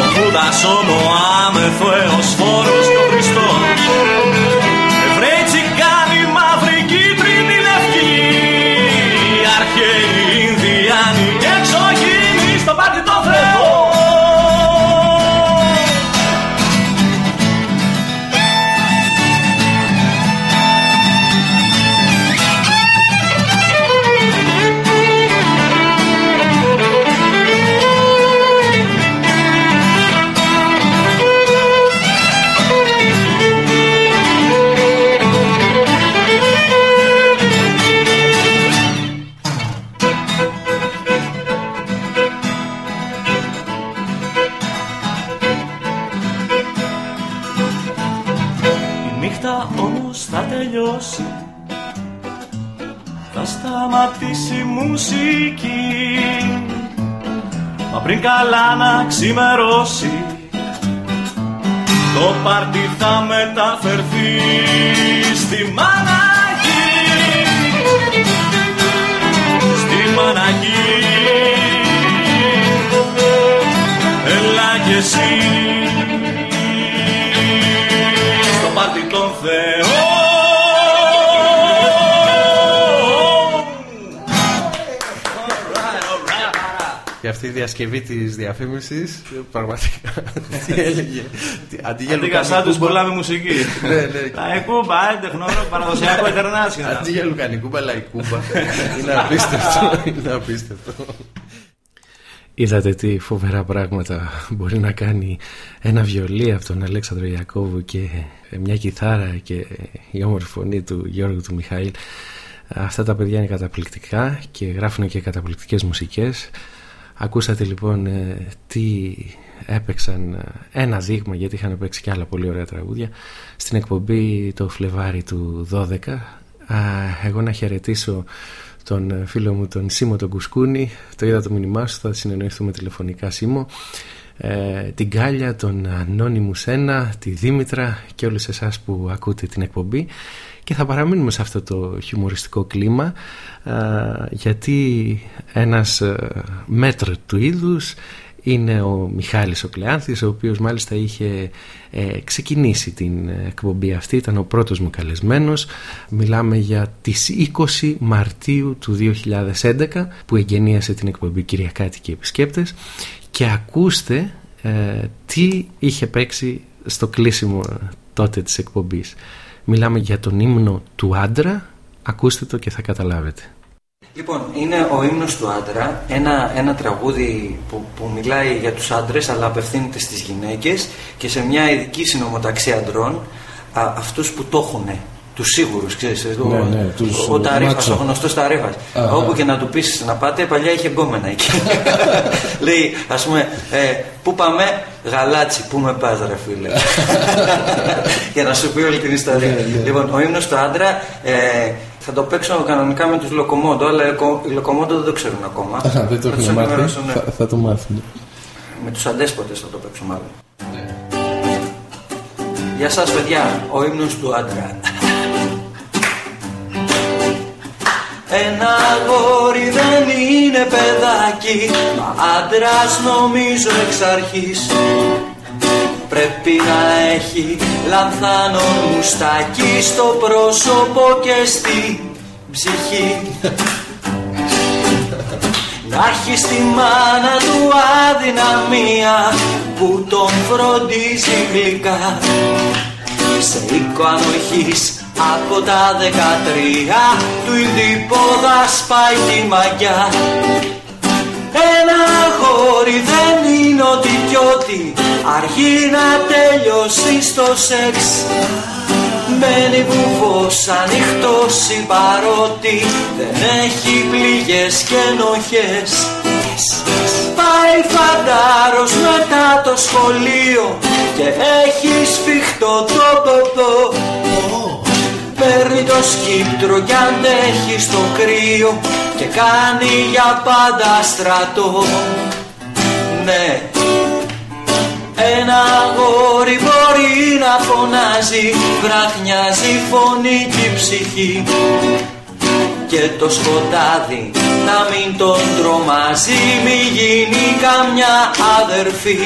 Ο Βούδας ο Μωάμεθ ο Εωσφόρος μουσική. Μα πριν καλά να ξημερώσει Το πάρτι θα μεταφερθεί στη Μαναγή. Στη Μαναγή. Έλα κι εσύ αυτή η διασκευή της διαφήμισης πραγματικά (laughs) τι έλεγε. Τι- Αντί για Αντίκασά τους λουκανικούμπα- πολλά με μουσική. Ναι, ναι. Λαϊκούμπα, έντεχνο, ροκ, παραδοσιακό, international. Αντί για λουκανικούμπα, λαϊκούμπα. Είναι απίστευτο. Είναι απίστευτο. Είδατε τι φοβερά πράγματα μπορεί να κάνει ένα βιολί από τον Αλέξανδρο Ιακώβου και μια κιθάρα και η όμορφη φωνή του Γιώργου του Μιχαήλ. Αυτά τα παιδιά είναι καταπληκτικά και γράφουν και καταπληκτικές μουσικές. Ακούσατε λοιπόν ε, τι έπαιξαν ε, ένα δείγμα γιατί είχαν παίξει και άλλα πολύ ωραία τραγούδια στην εκπομπή το Φλεβάρι του 12 Α, εγώ να χαιρετήσω τον ε, φίλο μου τον Σίμω τον Κουσκούνη. Το είδα το μήνυμά σου θα συνεννοηθούμε τηλεφωνικά Σίμω. Ε, την Κάλια, τον Ανώνυμου Σένα, τη Δήμητρα και όλους εσάς που ακούτε την εκπομπή και θα παραμείνουμε σε αυτό το χιουμοριστικό κλίμα ε, γιατί ένας ε, μέτρο του είδους είναι ο Μιχάλης ο Κλεάνθης ο οποίος μάλιστα είχε ε, ξεκινήσει την εκπομπή αυτή ήταν ο πρώτος μου καλεσμένος. Μιλάμε για τις 20 Μαρτίου του 2011 που εγγενίασε την εκπομπή Κυριακάτη και Επισκέπτες και ακούστε ε, τι είχε παίξει στο κλείσιμο τότε της εκπομπής μιλάμε για τον ύμνο του άντρα. Ακούστε το και θα καταλάβετε. Λοιπόν, είναι ο ύμνος του άντρα, ένα, ένα τραγούδι που, που μιλάει για τους άντρες αλλά απευθύνεται στις γυναίκες και σε μια ειδική συνομοταξία αντρών α, αυτούς που το έχουν, τους σίγουρους, ξέρεις, Ναι, ο, ναι, τους ο, ο Ταρίφας, μάτσο. ο γνωστός Ταρίφας. Α, Όπου α. και να του πεις να πάτε, παλιά είχε γκόμενα εκεί. (laughs) Λέει, ας πούμε, ε, πού πάμε, γαλάτσι, πού με πας ρε φίλε. (laughs) για να σου πει όλη την ιστορία. Ναι, ναι. Λοιπόν, ο ύμνος του άντρα ε, θα το παίξω κανονικά με τους Λοκομόντο, αλλά οι Λοκο- οι Λοκομόντο δεν το ξέρουν ακόμα. Α, δεν το Θα τους έχουν μάθει. ενημερώσω, ναι. Θα, θα το μάθουν. Με τους αντέσποτες θα το παίξω μάλλον. Γεια σας παιδιά, ο ύμνος του άντρα. Ένα αγόρι δεν είναι παιδάκι Μα άντρας νομίζω εξ αρχής. Πρέπει να έχει λανθάνο μουστάκι Στο πρόσωπο και στη ψυχή. Να έχει στη μάνα του αδυναμία που τον φροντίζει γλυκά. Σε οίκο ανοχής από τα δεκατρία του ειδήποδα σπάει τη μαγιά. Ένα αγόρι δεν είναι ότι κι ότι αργεί να τελειώσει στο σεξ. Μένει βουβός ανοιχτός η παρότι δεν έχει πληγές και ενοχές. Πάει φαντάρος μετά το σχολείο και έχει σφιχτό το ποπό Παίρνει το σκύπτρο κι αντέχει στο κρύο και κάνει για πάντα στρατό. Ναι, ένα αγόρι μπορεί να φωνάζει Βραχνιάζει η φωνή και η ψυχή. Και το σκοτάδι να μην τον τρομάζει Μη γίνει καμιά αδερφή.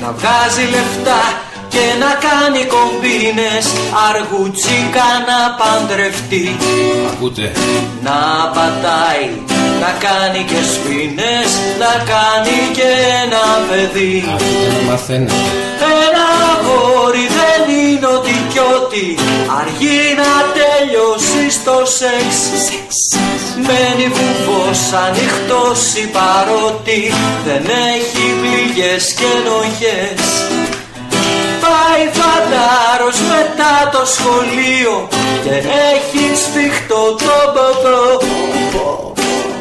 Να βγάζει λεφτά και να κάνει κομπίνες Αργουτσίκα να παντρευτεί Ακούτε. να πατάει, να κάνει και σπίνες, να κάνει και ένα παιδί. Ακούτε να μαθαίνετε. Ένα αγόρι δεν είναι ότι κι ότι αργεί να τελειώσει στο σεξ. Μένει βουβός ανοιχτός η παρότι δεν έχει πληγές και ενοχές. Πάει φαντάρος μετά το σχολείο και έχει σφιχτό το ποτό.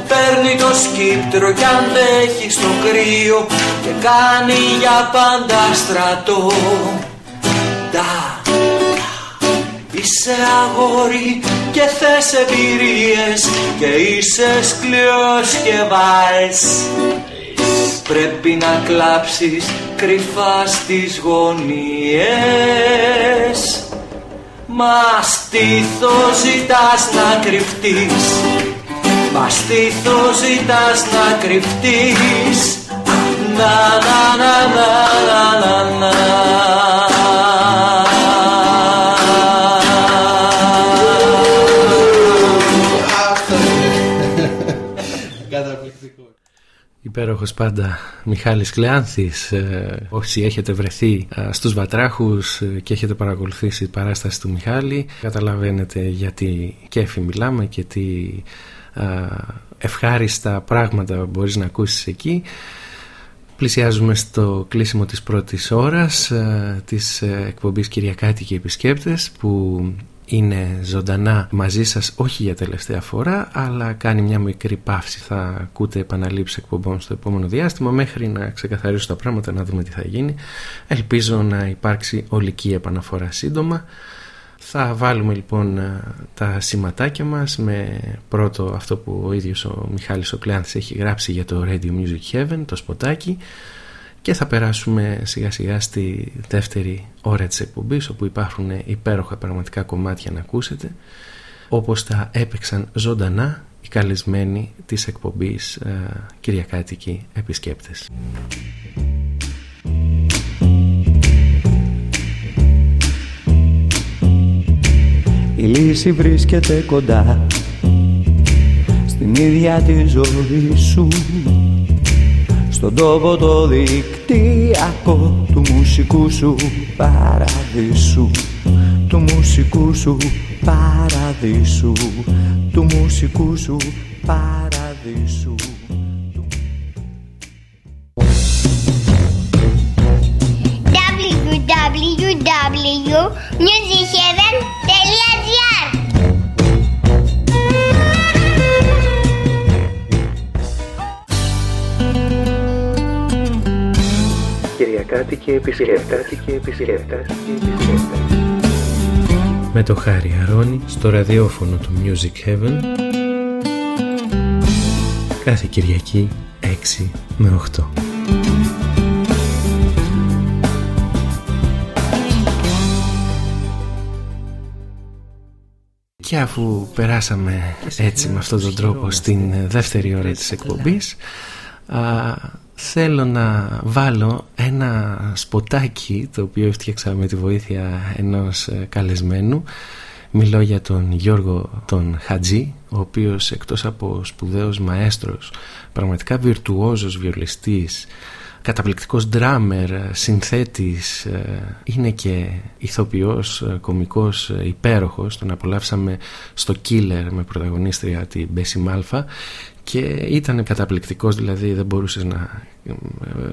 Παίρνει το σκύπτρο κι αντέχει στο κρύο και κάνει για πάντα στρατό. Ντα, Είσαι αγόρι και θες εμπειρίες και είσαι σκληρός και βάλς Πρέπει να κλάψεις κρυφά στις γωνίες. Μα στήθο ζητάς να κρυφτείς. Μα στήθο ζητάς να κρυφτείς. Να να να να να να Καταπληκτικό. Υπέροχος πάντα Μιχάλης Κλεάνθης ε, Όσοι έχετε βρεθεί ε, στους Βατράχους ε, και έχετε παρακολουθήσει η παράσταση του Μιχάλη Καταλαβαίνετε γιατί κέφι μιλάμε και τι ε, ευχάριστα πράγματα μπορείς να ακούσεις εκεί. Πλησιάζουμε στο κλείσιμο της πρώτης ώρας ε, της ε, εκπομπής Κυριακάτη και Επισκέπτες που είναι ζωντανά μαζί σας όχι για τελευταία φορά αλλά κάνει μια μικρή παύση. Θα ακούτε επαναλήψεις εκπομπών στο επόμενο διάστημα μέχρι να ξεκαθαρίσουν τα πράγματα να δούμε τι θα γίνει. Ελπίζω να υπάρξει ολική επαναφορά σύντομα. Θα βάλουμε λοιπόν ε, τα σηματάκια μας με πρώτο αυτό που ο ίδιος ο Μιχάλης ο Κλεάνθης έχει γράψει για το Radio Music Heaven, το σποτάκι και θα περάσουμε σιγά σιγά στη δεύτερη ώρα της εκπομπής όπου υπάρχουν υπέροχα πραγματικά κομμάτια να ακούσετε όπως τα έπαιξαν ζωντανά οι καλεσμένοι της εκπομπής ε, Κυριακάτικοι Επισκέπτες. Η λύση βρίσκεται κοντά στην ίδια τη ζωή σου στον τόπο το δικτυακό του μουσικού σου παραδείσου. Του μουσικού σου παραδείσου. Του μουσικού σου παραδείσου. Www.musicheaven.gr Κυριακάτικη επισκέπτες με το Χάρη Αρώνη στο ραδιόφωνο του Music Heaven. Κάθε Κυριακή 6 με 8. Και αφού περάσαμε έτσι με αυτόν τον τρόπο στην δεύτερη ώρα της εκπομπής θέλω να βάλω ένα σποτάκι το οποίο έφτιαξα με τη βοήθεια ενός ε, καλεσμένου. Μιλώ για τον Γιώργο τον Χατζή ο οποίος εκτός από σπουδαίος μαέστρος πραγματικά βιρτουόζος βιολιστής καταπληκτικός ντράμερ, συνθέτης ε, είναι και ηθοποιός, ε, κομικός υπέροχος. Τον απολαύσαμε στο Killer με πρωταγωνίστρια την Μπέση Μάλφα και ήταν καταπληκτικός δηλαδή δεν μπορούσες να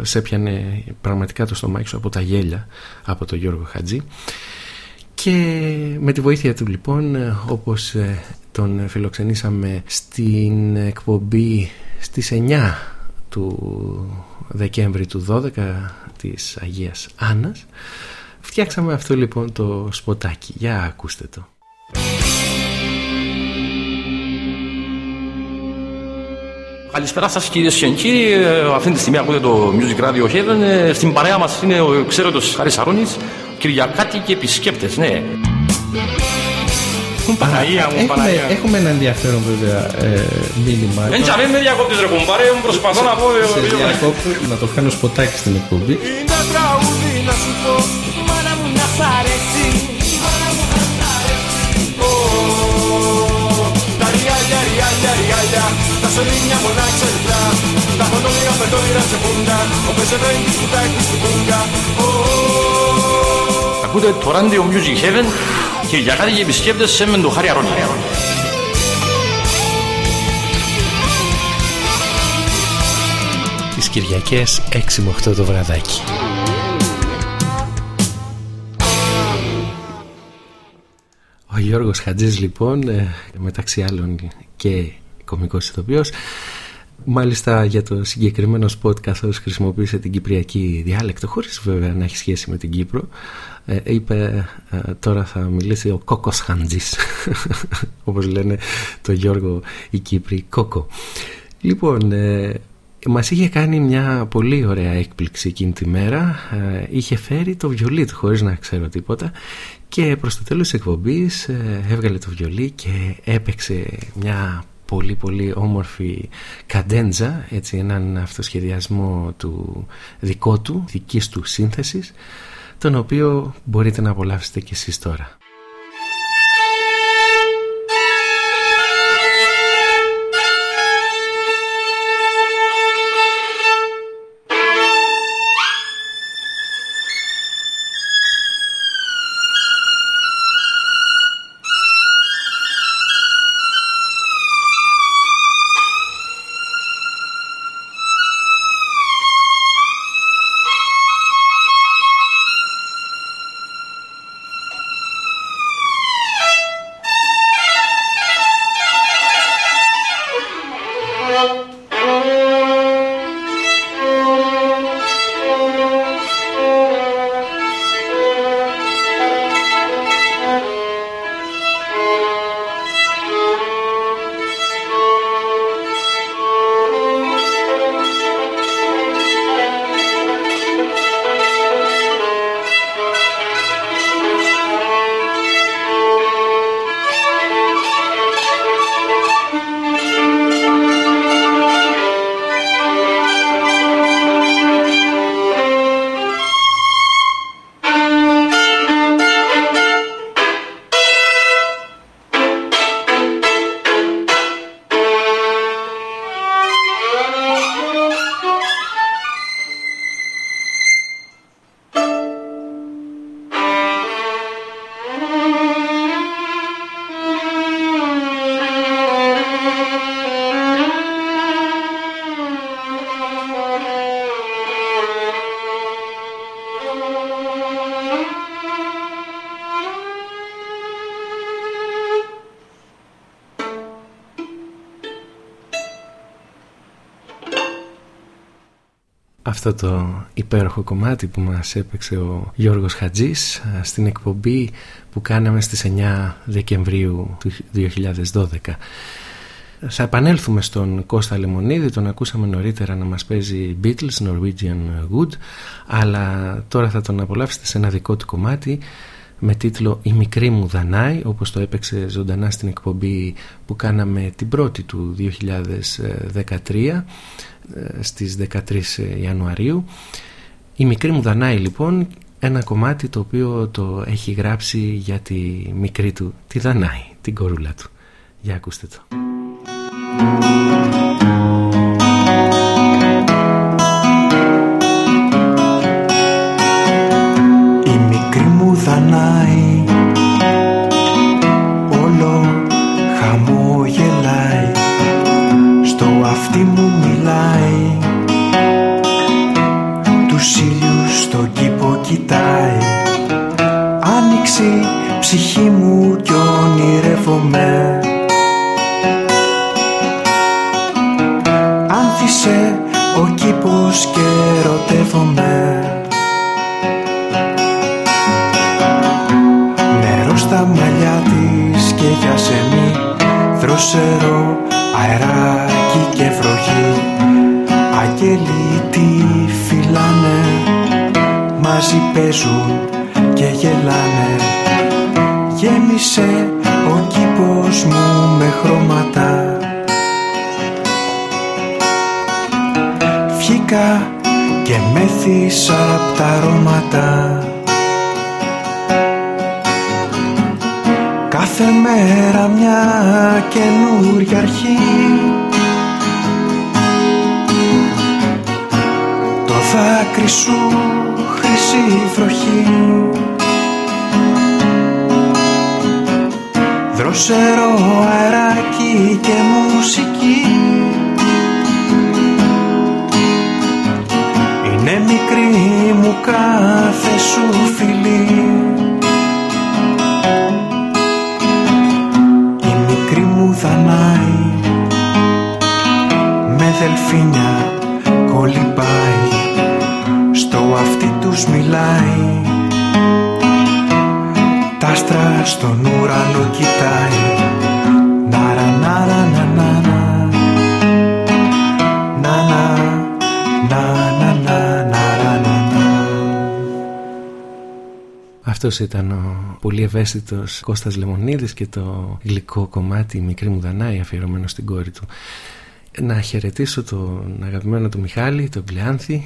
σε έπιανε πραγματικά το στομάχι σου από τα γέλια από τον Γιώργο Χατζή. Και με τη βοήθεια του λοιπόν όπως ε, τον φιλοξενήσαμε στην εκπομπή στις 9 του Δεκέμβρη του 12 της Αγίας Άννας φτιάξαμε αυτό λοιπόν το σποτάκι. Για ακούστε το Καλησπέρα σας κυρίες και κύριοι. Ε, αυτή τη στιγμή ακούτε το Music Radio Heaven. Ε, στην παρέα μας είναι ο εξαίρετο Χαρή Αρώνης, Κυριακάτη και επισκέπτες. Ναι. Παναγία μου, Παναγία. Έχουμε ένα ενδιαφέρον βέβαια ε, μήνυμα. Δεν τσαβέ με διακόπτεις ρε κουμπάρε, μου προσπαθώ να πω. Σε διακόπτω να το κάνω σποτάκι στην εκπομπή. Είναι τραγούδι να σου πω, μάνα μου να σ' αρέσει. Τα ριάλια, ριάλια, ριάλια La sorigna monaccia il bra Da quando mi aperto di razza punta Ho preso tre sputacchi su punga Ακούτε το Radio Music Heaven και για κάτι επισκέπτες σε με το Χάρη Αρώνη. Τις Κυριακές 6 με 8 το βραδάκι. Ο Γιώργος Χατζής λοιπόν μεταξύ άλλων και κομικός ηθοποιός. Μάλιστα για το συγκεκριμένο σποτ καθώς χρησιμοποίησε την κυπριακή διάλεκτο χωρίς βέβαια να έχει σχέση με την Κύπρο ε, είπε ε, τώρα θα μιλήσει ο Κόκος Χαντζής (laughs) όπως λένε το Γιώργο η Κύπρη Κόκο λοιπόν ε, μας είχε κάνει μια πολύ ωραία έκπληξη εκείνη τη μέρα. Ε, είχε φέρει το βιολί του χωρίς να ξέρω τίποτα και προς το τέλος της εκπομπής έβγαλε το βιολί και έπαιξε μια πολύ πολύ όμορφη καντέντζα έτσι έναν αυτοσχεδιασμό του δικό του, δικής του σύνθεσης τον οποίο μπορείτε να απολαύσετε και εσείς τώρα. Αυτό το υπέροχο κομμάτι που μας έπαιξε ο Γιώργος Χατζής στην εκπομπή που κάναμε στις 9 Δεκεμβρίου του 2012. Θα επανέλθουμε στον Κώστα Λεμονίδη, τον ακούσαμε νωρίτερα να μας παίζει Beatles, Norwegian Wood, αλλά τώρα θα τον απολαύσετε σε ένα δικό του κομμάτι με τίτλο «Η μικρή μου Δανάη» όπως το έπαιξε ζωντανά στην εκπομπή που κάναμε την πρώτη του 2013 στις 13 Ιανουαρίου. «Η μικρή μου Δανάη» λοιπόν ένα κομμάτι το οποίο το έχει γράψει για τη μικρή του τη Δανάη, την κορούλα του. Για ακούστε το. Ψυχή μου κι ονειρεύομαι Αυτός ήταν ο πολύ ευαίσθητος Κώστας Λεμονίδης και το γλυκό κομμάτι «Μικρή μου Δανάη» αφιερωμένο στην κόρη του. Να χαιρετήσω τον αγαπημένο του Μιχάλη, τον Κλεάνθη,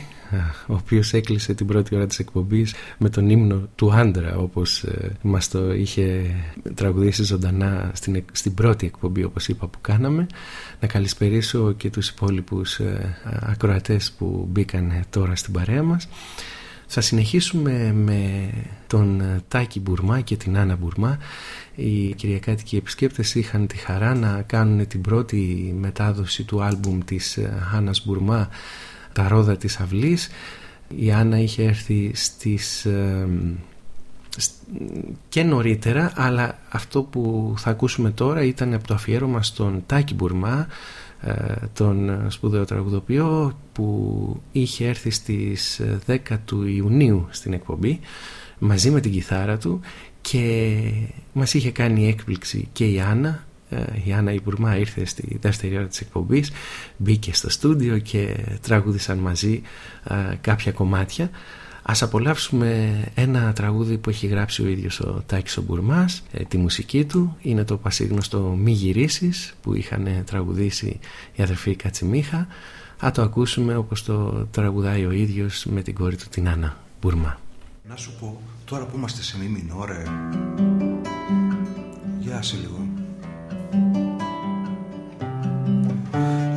ο οποίος έκλεισε την πρώτη ώρα της εκπομπής με τον ύμνο του άντρα όπως ε, μας το είχε τραγουδήσει ζωντανά στην, στην πρώτη εκπομπή όπως είπα που κάναμε να καλησπερίσω και τους υπόλοιπους ε, ακροατές που μπήκαν τώρα στην παρέα μας θα συνεχίσουμε με τον Τάκη Μπουρμά και την Άννα Μπουρμά. Οι κυριακάτικοι επισκέπτες είχαν τη χαρά να κάνουν την πρώτη μετάδοση του άλμπουμ της Άννας Μπουρμά «Τα ρόδα της αυλής». Η Άννα είχε έρθει στις και νωρίτερα αλλά αυτό που θα ακούσουμε τώρα ήταν από το αφιέρωμα στον Τάκη Μπουρμά τον σπουδαίο τραγουδοποιό που είχε έρθει στις 10 του Ιουνίου στην εκπομπή μαζί με την κιθάρα του και μας είχε κάνει έκπληξη και η Άννα. Η Άννα η Μπουρμά ήρθε στη δεύτερη ώρα της εκπομπής μπήκε στο στούντιο και τραγούδησαν μαζί κάποια κομμάτια Ας απολαύσουμε ένα τραγούδι που έχει γράψει ο ίδιος ο Τάκης ο Μπουρμάς, ε, τη μουσική του. Είναι το πασίγνωστο «Μη γυρίσεις» που είχαν τραγουδήσει η αδερφή Κατσιμίχα. Α το ακούσουμε όπως το τραγουδάει ο ίδιος με την κόρη του την Άννα Μπουρμά. Να σου πω, τώρα που είμαστε σε μη μινόρε, για σε λίγο.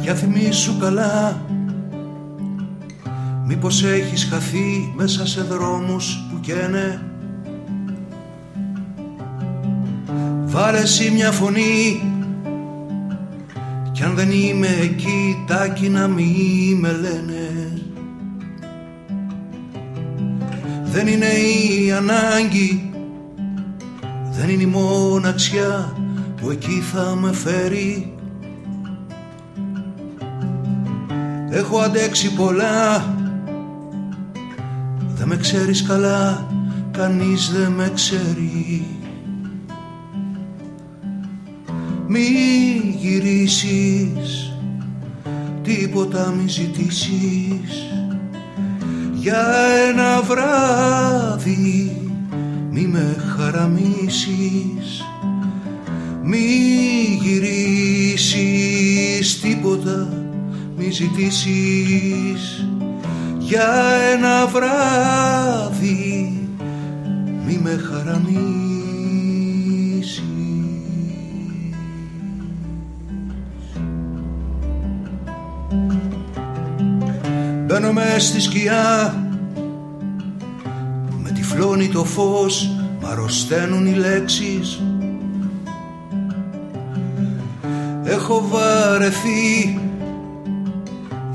Για θυμίσου καλά Μήπως έχεις χαθεί μέσα σε δρόμους που καίνε; Βάλε εσύ μια φωνή Κι αν δεν είμαι εκεί τάκι να μη με λένε. Δεν είναι η ανάγκη Δεν είναι η μοναξιά που εκεί θα με φέρει. Έχω αντέξει πολλά Δεν με ξέρεις καλά, κανείς δεν με ξέρει. Μη γυρίσεις, τίποτα μη ζητήσεις. Για ένα βράδυ μη με χαραμίσεις. Μη γυρίσεις, τίποτα μη ζητήσεις για ένα βράδυ μη με χαραμίσεις. Μπαίνω μες στη σκιά με τυφλώνει το φως μ' αρρωσταίνουν οι λέξεις. Έχω βαρεθεί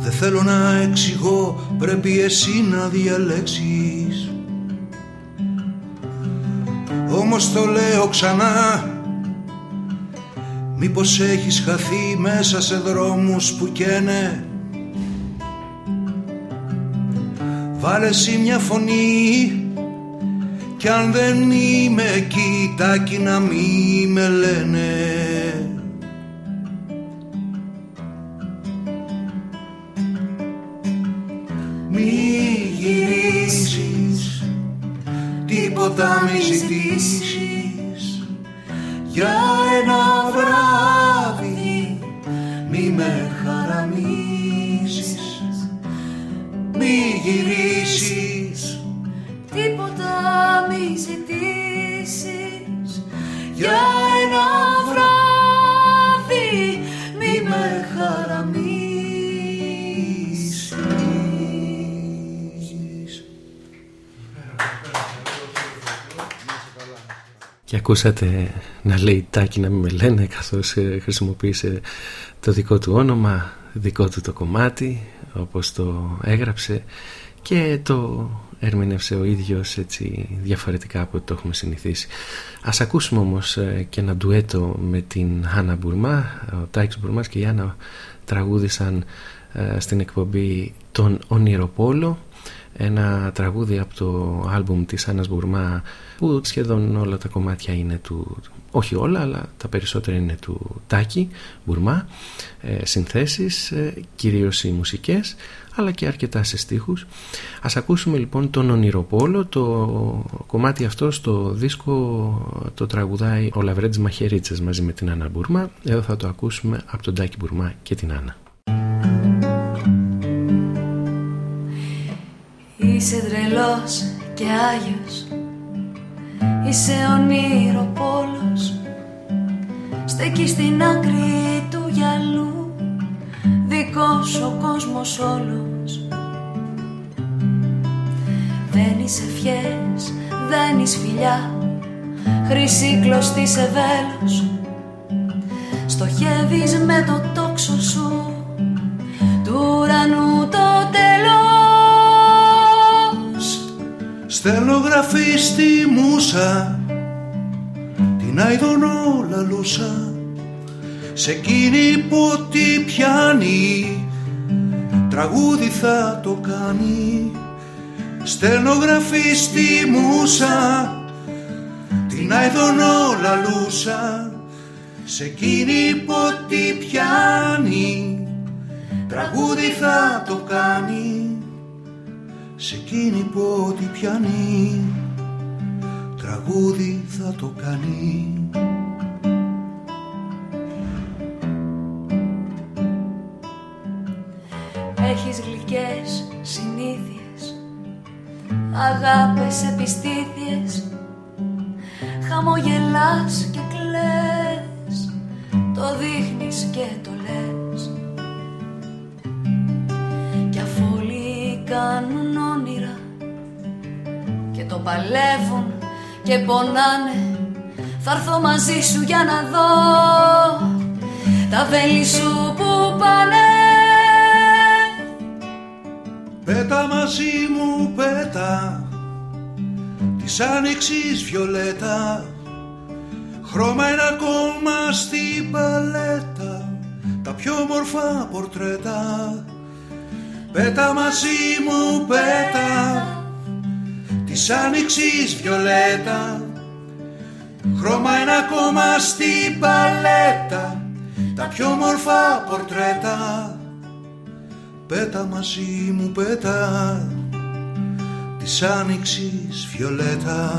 Δεν θέλω να εξηγώ Πρέπει εσύ να διαλέξεις. Όμως το λέω ξανά Μήπως έχεις χαθεί μέσα σε δρόμους που καίνε. Βάλε εσύ μια φωνή Κι αν δεν είμαι εκεί τάκι να μη με λένε Τίποτα μη ζητήσεις Για ένα βράδυ Μη με χαραμίσεις Μη γυρίσεις Και ακούσατε να λέει Τάκη να μην με λένε καθώς ε, χρησιμοποίησε το δικό του όνομα, δικό του το κομμάτι όπως το έγραψε και το ερμηνεύσε ο ίδιος έτσι διαφορετικά από ό,τι το έχουμε συνηθίσει. Ας ακούσουμε όμως ε, και ένα ντουέτο με την Άννα Μπουρμά, ο Τάκης Μπουρμάς και η Άννα τραγούδησαν ε, στην εκπομπή «Τον Ονειροπόλο» ένα τραγούδι από το άλμπουμ της Άννας Μπουρμά που σχεδόν όλα τα κομμάτια είναι του όχι όλα αλλά τα περισσότερα είναι του Τάκη Μπουρμά. Ε, συνθέσεις ε, κυρίως οι μουσικές αλλά και αρκετά σε στίχους. Ας ακούσουμε λοιπόν τον Ονειροπόλο το κομμάτι αυτό στο δίσκο το τραγουδάει ο Λαβρέντης Μαχαιρίτσες μαζί με την Άννα Μπουρμά. Εδώ θα το ακούσουμε από τον Τάκη Μπουρμά και την Άννα Είσαι τρελός και άγιος. Είσαι ονειροπόλος. Στέκει στην άκρη του γυαλού. Δικός ο κόσμος όλος. Δεν είσαι ευχές, δεν είσαι φιλιά. Χρυσή κλωστή σε βέλος. Στοχεύεις με το τόξο σου. Του ουρανού Στέλνω γραφή στη μουσα Την αηδονό λαλούσα Σε εκείνη που ό,τι πιάνει Τραγούδι θα το κάνει. Στέλνω γραφή στη μουσα Την αηδονό λαλούσα Σε εκείνη που ό,τι πιάνει Τραγούδι θα το κάνει σε εκείνη που ό,τι πιάνει τραγούδι θα το κάνει. Έχεις γλυκές συνήθειες Αγάπες επιστήθειες Χαμογελάς και κλαις Το δείχνεις και το λες. Κι αφού όλοι κάνουν όνειρα Και το παλεύουν και πονάνε. Θα έρθω μαζί σου για να δω Τα βέλη σου που πάνε. Πέτα μαζί μου πέτα Της άνοιξης βιολέτα. Χρώμα ένα ακόμα στην παλέτα Τα πιο μορφά πορτρέτα. Πέτα μαζί μου πέτα της άνοιξης βιολέτα. Χρώμα ένα ακόμα στην παλέτα τα πιο μορφά πορτρέτα. Πέτα μαζί μου πέτα της άνοιξης βιολέτα.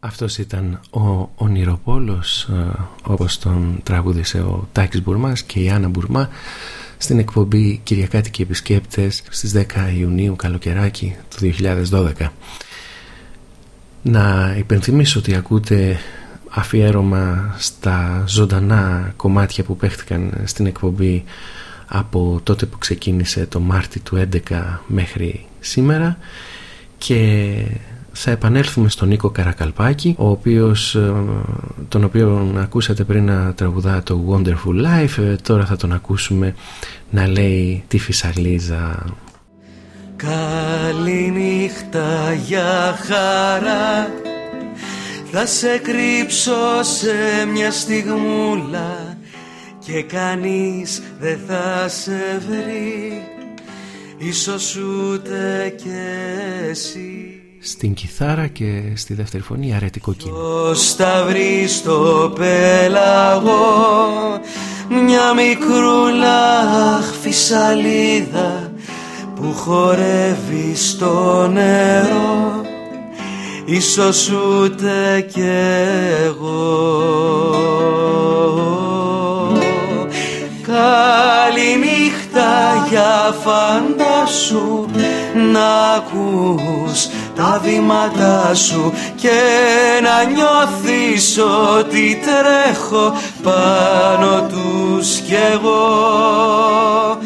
Αυτός ήταν ο Ονειροπόλος ε, όπως τον τραγούδισε ο Τάκης Μπουρμάς και η Άννα Μπουρμά στην εκπομπή Κυριακάτικοι Επισκέπτες στις 10 Ιουνίου καλοκαιράκι του 2012. Να υπενθυμίσω ότι ακούτε αφιέρωμα στα ζωντανά κομμάτια που παίχτηκαν στην εκπομπή από τότε που ξεκίνησε το Μάρτι του 11 μέχρι σήμερα και θα επανέλθουμε στον Νίκο Καρακαλπάκη ο οποίος, ε, τον οποίο ακούσατε πριν να τραγουδά το Wonderful Life ε, τώρα θα τον ακούσουμε να λέει τη φυσαλίζα Καληνύχτα για χαρά. Θα σε κρύψω σε μια στιγμούλα Και κανείς δεν θα σε βρει. Ίσως ούτε κι εσύ στην κιθάρα και στη δεύτερη φωνή αρετικό κίνημα. Πώς θα βρει στο πέλαγο μια μικρούλα φυσαλίδα που χορεύει στο νερό ίσως ούτε κι εγώ Καληνύχτα για φαντάσου να ακούς τα βήματά σου και να νιώθεις ότι τρέχω πάνω τους κι εγώ.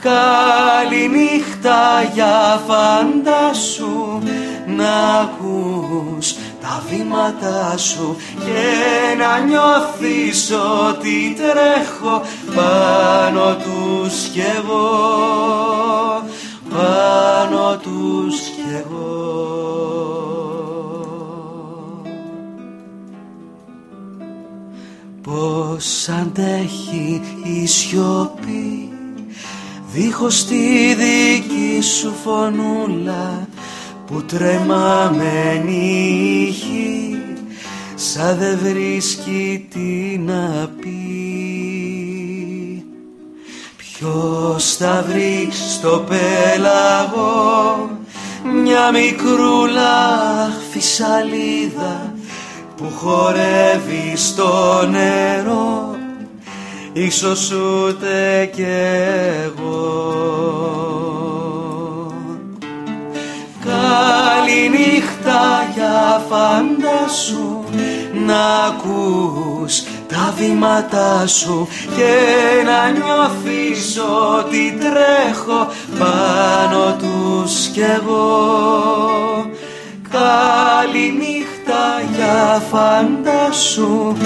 Καληνύχτα για φαντάσου να ακούς τα βήματά σου και να νιώθεις ότι τρέχω πάνω τους κι εγώ. Πάνω τους κι εγώ. Πώς αντέχει η σιωπή δίχως τη δική σου φωνούλα που τρεμαμένη ηχή σαν δεν βρίσκει τι να πει. Ποιος θα βρει στο πέλαγο μια μικρούλα φυσαλίδα που χορεύει στο νερό. Ίσως ούτε κι εγώ. Καληνύχτα για φαντάσου να ακούς τα βήματά σου και να νιώθεις ότι τρέχω πάνω τους κι εγώ. Καληνύχτα για φαντάσου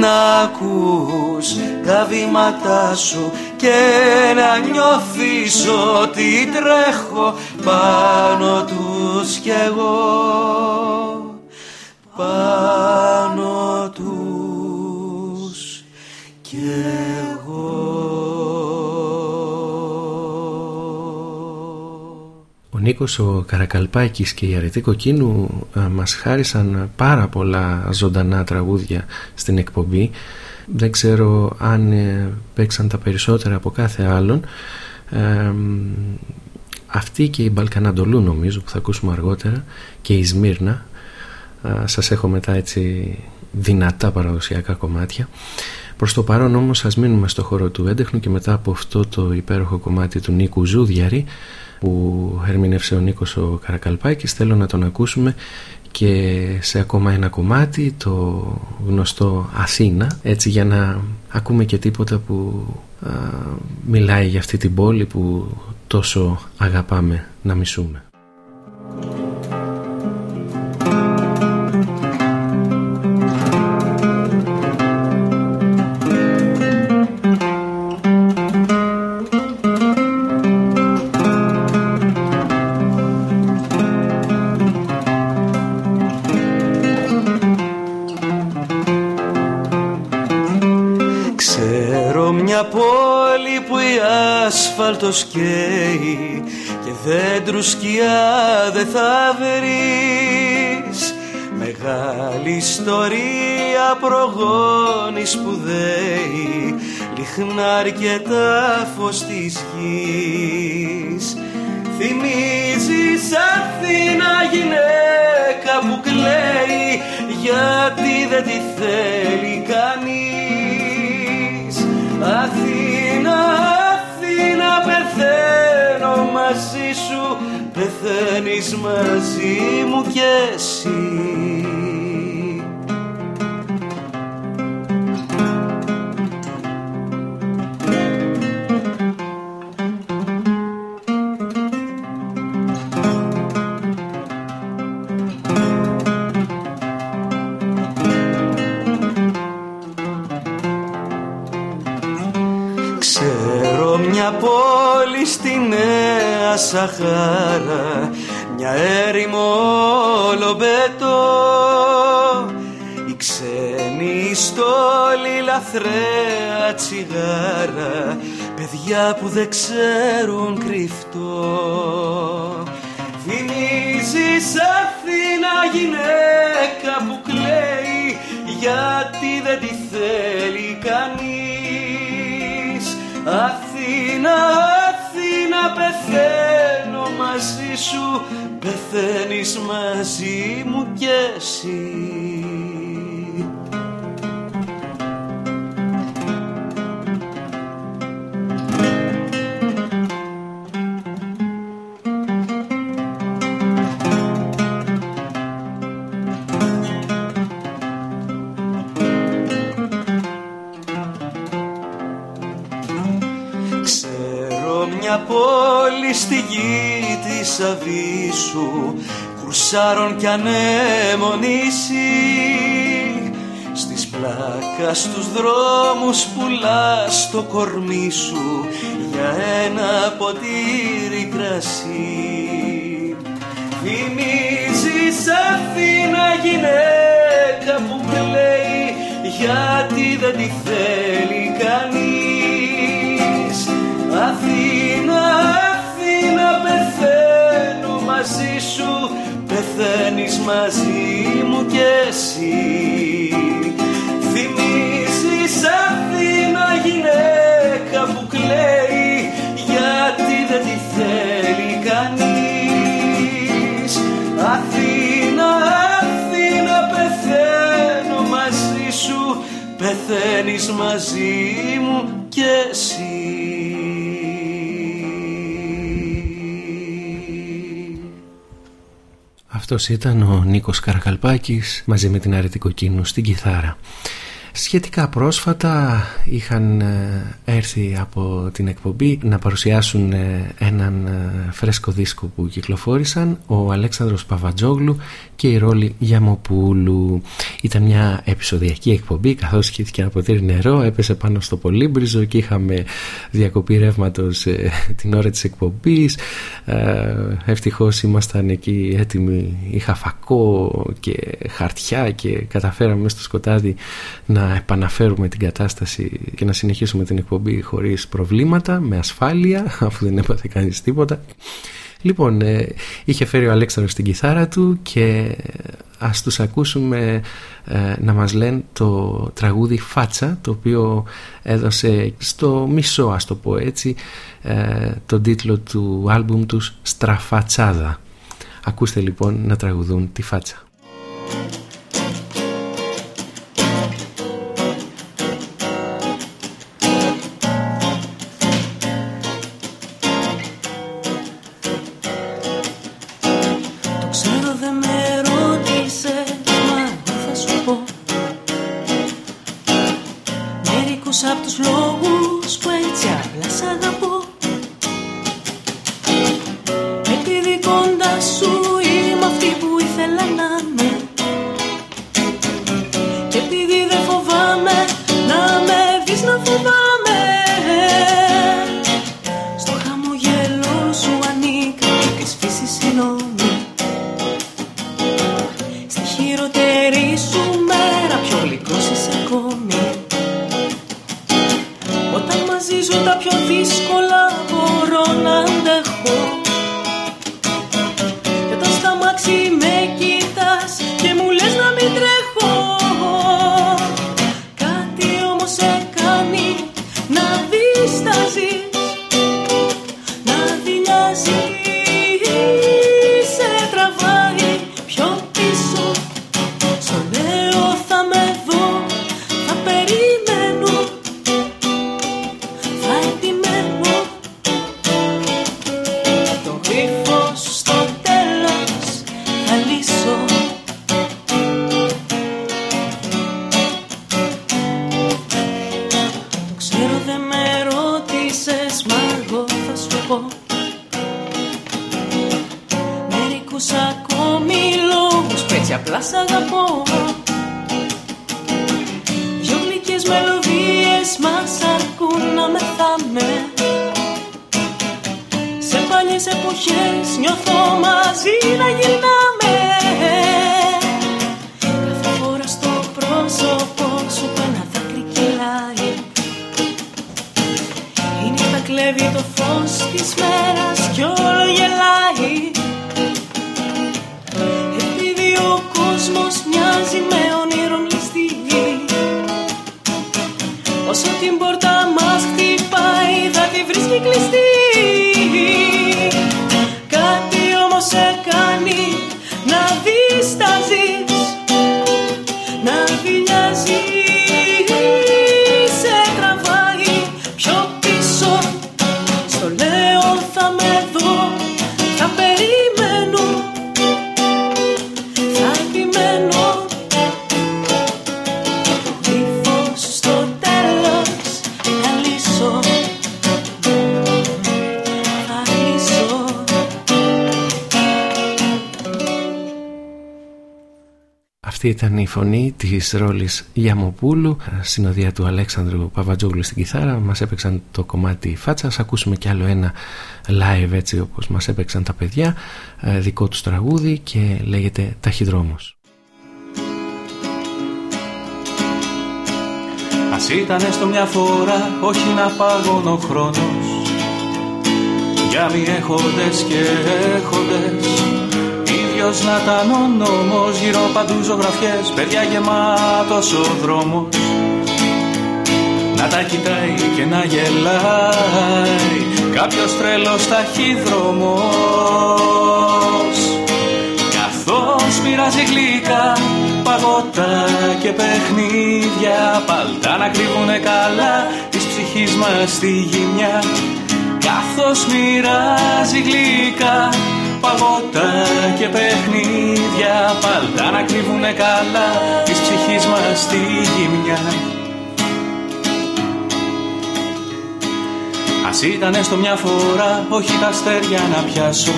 να ακούς τα βήματά σου και να νιώθεις ότι τρέχω πάνω τους κι εγώ πάνω τους κι Ο Νίκος ο Καρακαλπάκης και η Αρετή Κοκκίνου μας χάρισαν πάρα πολλά ζωντανά τραγούδια στην εκπομπή. Δεν ξέρω αν ε, παίξαν τα περισσότερα από κάθε άλλον. Ε, αυτή και η Μπαλκαναντολού νομίζω που θα ακούσουμε αργότερα και η Σμύρνα. ε, σας έχω μετά έτσι δυνατά παραδοσιακά κομμάτια προς το παρόν όμως ας μείνουμε στο χώρο του έντεχνου και μετά από αυτό το υπέροχο κομμάτι του Νίκου Ζούδιαρη που ερμηνεύσε ο Νίκος ο Καρακαλπάκης θέλω να τον ακούσουμε και σε ακόμα ένα κομμάτι το γνωστό Αθήνα έτσι για να ακούμε και τίποτα που μιλάει για αυτή την πόλη που τόσο αγαπάμε να μισούμε. Άσφαλτος καίει και δέντρους σκιά δεν θα βρεις. Μεγάλη ιστορία προγόνης σπουδαίη λιχνάρ και τάφος της γης. Θυμίζεις Αθήνα γυναίκα που κλαίει γιατί δεν τη θέλει κανείς πεθαίνω μαζί σου. Πεθαίνεις μαζί μου κι εσύ Παιδιά Κουρσάρων κι ανέμονisi Στις πλάκα στους δρόμους πουλάς το κορμί σου Για ένα ποτήρι κρασί. Θυμίζεις Αθήνα γυναίκα που κλαίει Γιατί δεν τη θέλει κανείς. Αθήνα, Αθήνα Πεθαίνεις μαζί μου κι εσύ. Θυμίζεις Αθήνα γυναίκα που κλαίει Γιατί δεν τη θέλει κανείς. Αθήνα, Αθήνα πεθαίνω μαζί σου Πεθαίνεις μαζί μου κι εσύ Αυτός ήταν ο Νίκος Καρακαλπάκης μαζί με την Αρετή Κοκκίνου στην κιθάρα. Σχετικά πρόσφατα είχαν ε, έρθει από την εκπομπή να παρουσιάσουν ε, έναν ε, φρέσκο δίσκο που κυκλοφόρησαν ο Αλέξανδρος Παβατζόγλου και η Ρόλη Γιαμοπούλου. Ήταν μια επεισοδιακή εκπομπή καθώς χύθηκε ένα ποτήρι νερό, έπεσε πάνω στο Πολύμπριζο και είχαμε διακοπή ρεύματος την ώρα της εκπομπής. Ευτυχώς ήμασταν εκεί έτοιμοι, είχα φακό και χαρτιά και καταφέραμε στο σκοτάδι να επαναφέρουμε την κατάσταση και να συνεχίσουμε την εκπομπή χωρίς προβλήματα, με ασφάλεια, (laughs) αφού δεν έπαθε κανείς τίποτα. Λοιπόν, ε, είχε φέρει ο Αλέξανδρος την κιθάρα του και ας τους ακούσουμε ε, να μας λένε το τραγούδι «Φάτσα» το οποίο έδωσε στο μισό, ας το πω έτσι, ε, τον τίτλο του άλμπουμ τους «Στραφατσάδα». Ακούστε λοιπόν να τραγουδούν τη «Φάτσα». Φωνή της ρόλης Γιαμοπούλου συνοδεία του Αλέξανδρου Παπατζόγλου στην κιθάρα. Μας έπαιξαν το κομμάτι φάτσα. Ας ακούσουμε κι άλλο ένα live έτσι όπως μας έπαιξαν τα παιδιά ε, δικό τους τραγούδι και λέγεται Ταχυδρόμος Ας ήταν έστω μια φορά όχι να πάγωνε ο χρόνος. Για μη έχοντες και έχοντες Ίδιος να ήταν ο νόμος Γύρω παντού ζωγραφιές Παιδιά γεμάτος ο δρόμος. Να τα κοιτάει και να γελάει Κάποιος τρελός ταχύδρομος Καθώς μοιράζει γλυκά Παγωτά και παιχνίδια Παλτά να κρύβουνε καλά Της ψυχής μας τη γυμνιά. Καθώς μοιράζει γλυκά Παγωτά και παιχνίδια. Παλτά να κρύβουνε καλά Της ψυχής μας τη γυμνιά. Ας ήταν έστω μια φορά Όχι τα αστέρια να πιάσω.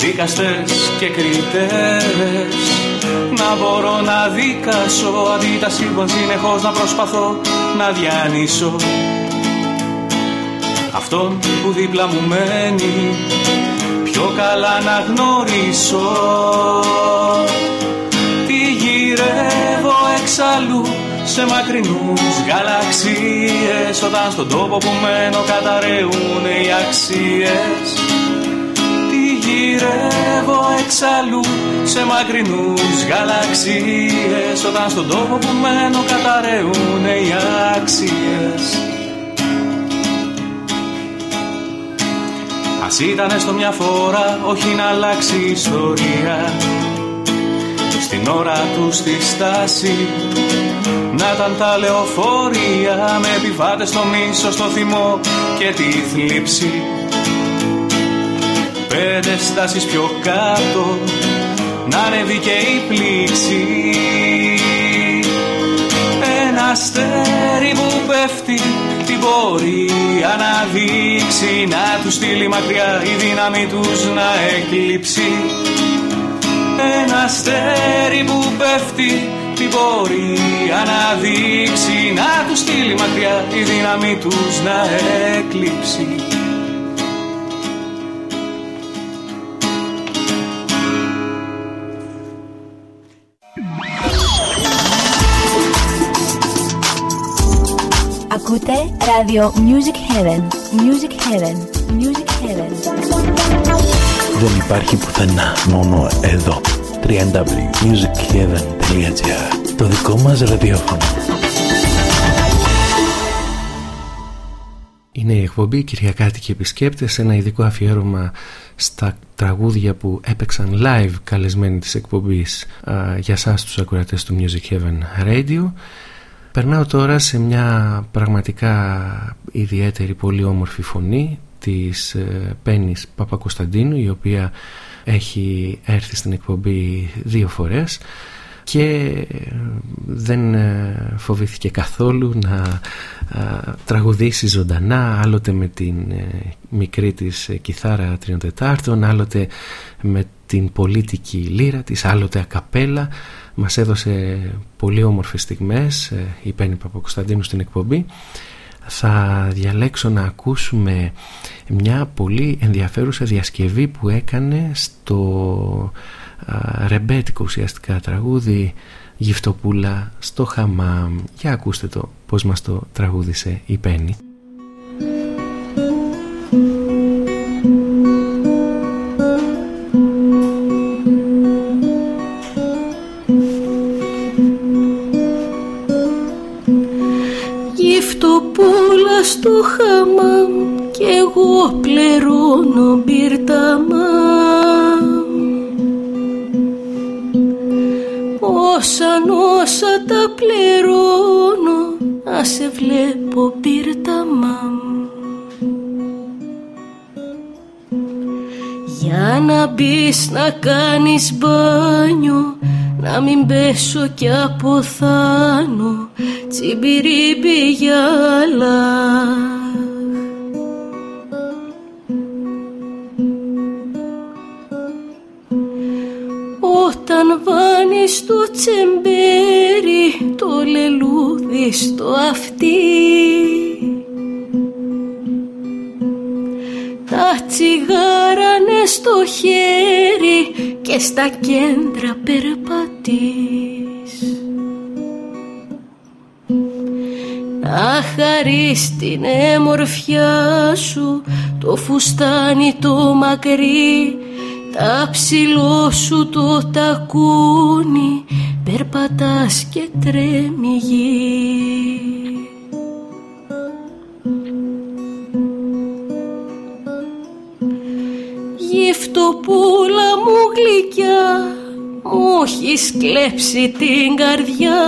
Δικαστές και κριτές Να μπορώ να δικάσω. Αντί τα σύμπαν συνεχώς να προσπαθώ Να διανύσω. Αυτόν που δίπλα μου μένει Πιο καλά να γνωρίσω Τι γυρεύω εξαλλού σε μακρινούς γαλαξίες Όταν στον τόπο που μένω καταραίουν οι αξίες. Τι γυρεύω εξαλλού σε μακρινούς γαλαξίες Όταν στον τόπο που μένω καταραίουν οι αξίες Ας ήταν έστω μια φορά όχι να αλλάξει η ιστορία. Στην ώρα του στη στάση να ήταν τα λεωφορεία. Με επιβάτες στο μίσος, στο θυμό και τη θλίψη. Πέντε στάσεις πιο κάτω να ανέβει και η πλήξη. Ένα αστέρι που πέφτει την πορεία να δείξει Να τους στείλει μακριά η δύναμη τους να εκλείψει. Ένα αστέρι που πέφτει την πορεία να δείξει Να τους στείλει μακριά η δύναμη τους να εκλείψει Ακούτε ράδιο Music Heaven. Music Heaven. Music Heaven. Δεν υπάρχει πουθενά, μόνο εδώ. www.musicheaven.gr Το δικό μας ραδιόφωνο. Είναι η εκπομπή Κυριακάτικοι Επισκέπτες ένα ειδικό αφιέρωμα στα τραγούδια που έπαιξαν live καλεσμένοι της εκπομπής α, για σας τους ακουρατές του Music Heaven Radio Περνάω τώρα σε μια πραγματικά ιδιαίτερη πολύ όμορφη φωνή της ε, Πένης Παπακοσταντίνου η οποία έχει έρθει στην εκπομπή δύο φορές και δεν ε, φοβήθηκε καθόλου να τραγουδήσει ζωντανά άλλοτε με την ε, μικρή της ε, κιθάρα τριών τετάρτων άλλοτε με την πολίτικη λύρα της άλλοτε ακαπέλα μας έδωσε πολύ όμορφες στιγμές η Πέννη Παπακοσταντίνου στην εκπομπή. Θα διαλέξω να ακούσουμε μια πολύ ενδιαφέρουσα διασκευή που έκανε στο ρεμπέτικο ουσιαστικά τραγούδι Γυφτοπούλα στο χαμάμ για ακούστε το πως μας το τραγούδισε η Πέννη στο χαμάμ και εγώ πληρώνω μπύρταμα Όσα όσα τα πληρώνω να σε βλέπω πύρτα μαμ Για να μπεις να κάνεις μπάνιο να μην πέσω κι αποθάνω τσιμπυρίμπι γυαλά Όταν βάνεις το τσεμπέρι το λελούδι στο αυτί. Τα τσιγάρανε στο χέρι και στα κέντρα περπατείς. Να χαρείς την έμορφιά σου το φουστάνι το μακρύ τα ψηλό σου το τακούνι περπατάς και τρέμει γη Γυφτοπούλα μου γλυκιά μου έχεις κλέψει την καρδιά.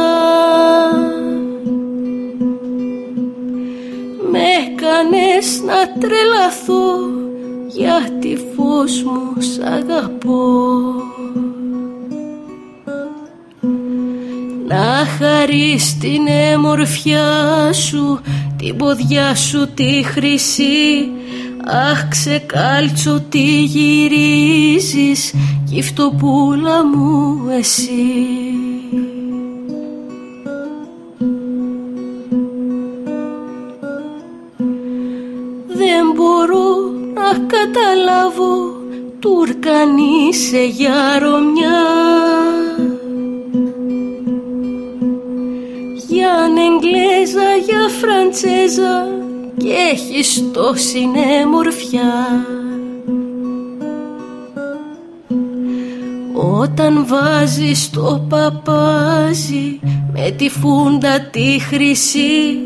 Με έκανες να τρελαθώ γιατί φως μου σ' αγαπώ. Να χαρείς την έμορφιά σου την ποδιά σου τη χρυσή Αχ ξεκάλτσο τι γυρίζεις γυφτοπούλα μου εσύ. Δεν μπορώ να καταλάβω Τουρκανή σε γιαρομιά Για Εγγλέζα, για Φραντσέζα και έχεις τόση μορφιά Όταν βάζεις το παπάζι με τη φούντα τη χρυσή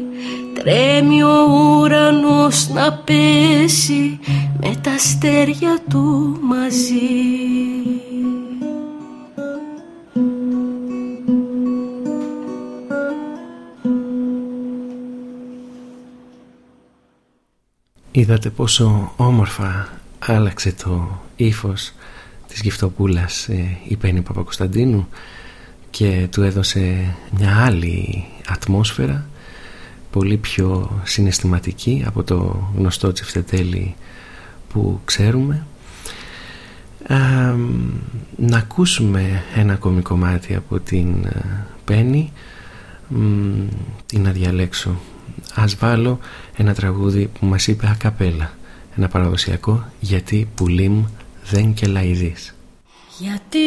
Τρέμει ο ουρανός να πέσει με τα αστέρια του μαζί Είδατε πόσο όμορφα άλλαξε το ύφος της γυφτοπούλας ε, η Πέννη Παπακοσταντίνου και του έδωσε μια άλλη ατμόσφαιρα πολύ πιο συναισθηματική από το γνωστό τσιφτετέλι που ξέρουμε. Να ακούσουμε ένα ακόμη κομμάτι από την ε, Πέννη. Τι να διαλέξω ας βάλω ένα τραγούδι που μας είπε ακαπέλα ένα παραδοσιακό γιατί πουλίμ δεν και λαϊδείς γιατί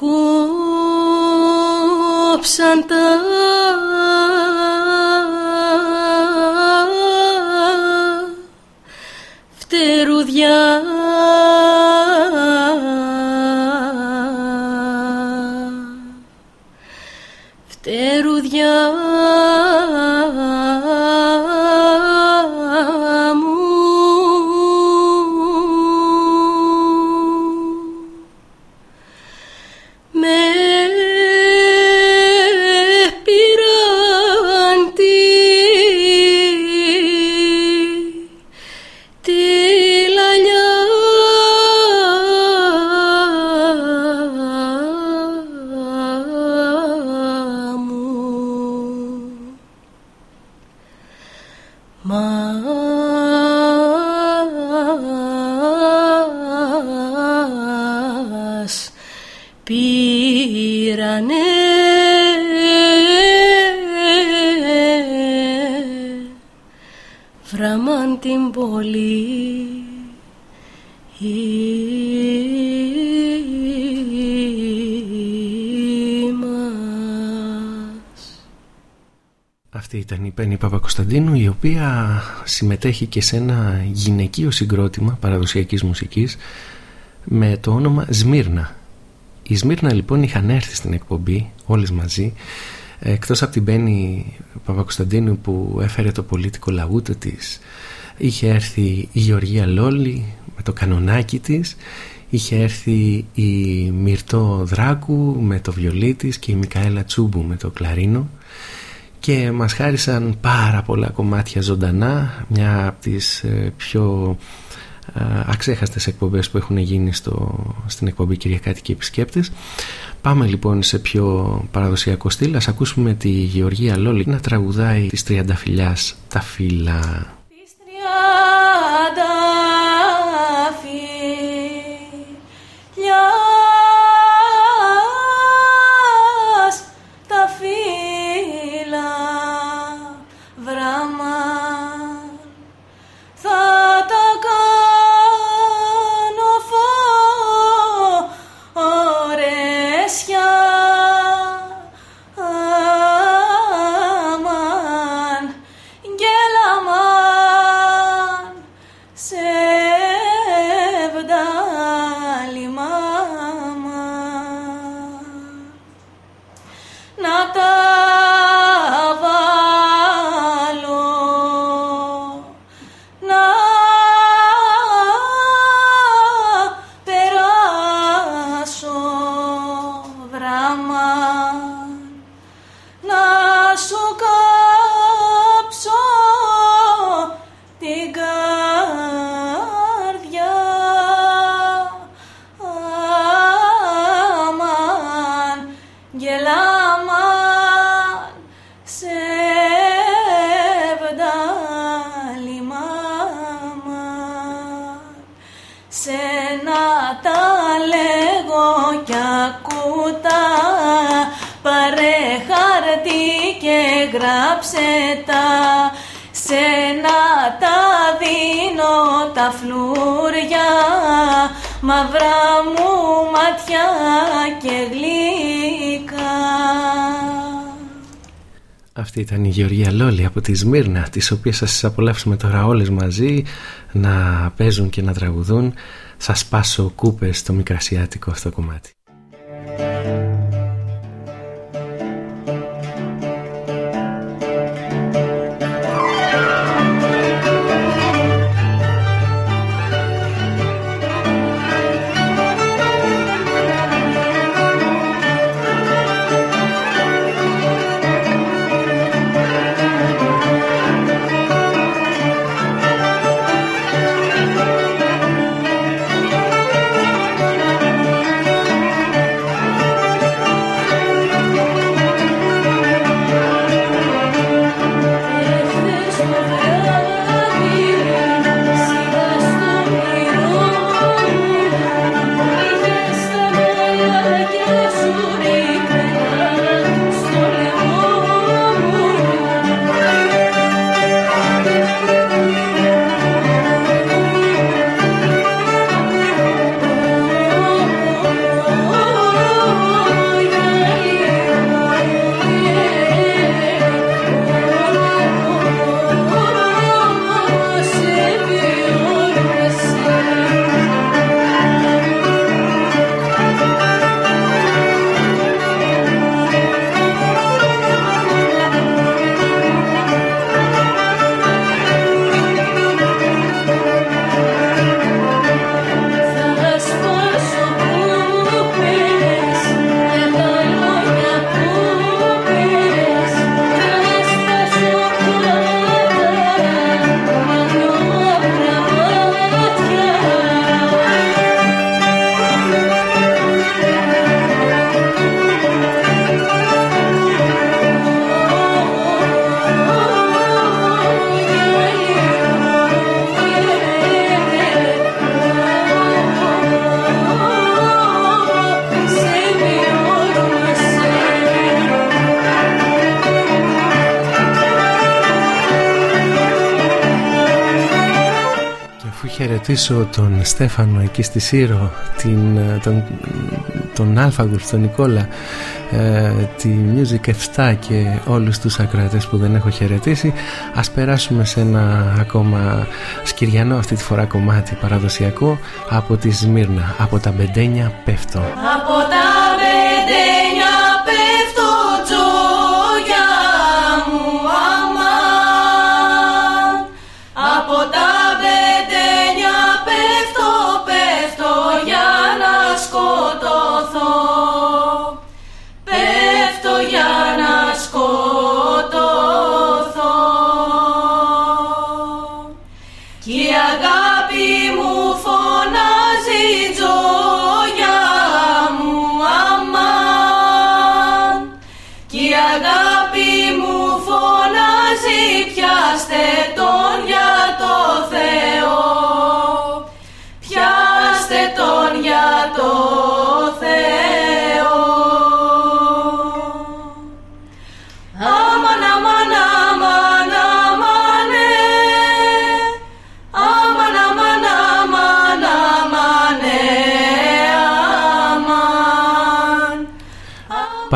Με Πέννη Παπακοσταντίνου η οποία συμμετέχει και σε ένα γυναικείο συγκρότημα παραδοσιακής μουσικής με το όνομα Σμύρνα. Η Σμύρνα λοιπόν είχαν έρθει στην εκπομπή όλες μαζί εκτός από την Πέννη Παπακοσταντίνου που έφερε το πολίτικο λαγούτο της. Είχε έρθει η Γεωργία Λόλη με το κανονάκι της. Είχε έρθει η Μυρτό Δράκου με το βιολί της και η Μικαέλα Τσούμπου με το κλαρίνο και μας χάρισαν πάρα πολλά κομμάτια ζωντανά μια από τις ε, πιο ε, αξέχαστες εκπομπές που έχουν γίνει στο, στην εκπομπή Κυριακάτη και Επισκέπτες Πάμε λοιπόν σε πιο παραδοσιακό στυλ. Ας ακούσουμε τη Γεωργία Λόλη να τραγουδάει της Τριανταφυλιάς «Τα φύλλα» Αυτή ήταν η Γεωργία Λόλη από τη Σμύρνα τις οποίες θα σας απολαύσουμε τώρα όλες μαζί να παίζουν και να τραγουδούν. Θα σπάσω κούπες στο μικρασιάτικο αυτό κομμάτι χαιρετήσω τον Στέφανο εκεί στη Σύρο, την, ε, τον, τον Αλφαγουρ, τον Νικόλα, ε, τη Music 7 και όλους τους ακροατές που δεν έχω χαιρετήσει. Ας περάσουμε σε ένα ακόμα σκυριανό αυτή τη φορά κομμάτι παραδοσιακό από τη Σμύρνα, από τα Μπεντένια πέφτω. Από τα μπεντένια πέφτω τζόγια μου αμάν Από τα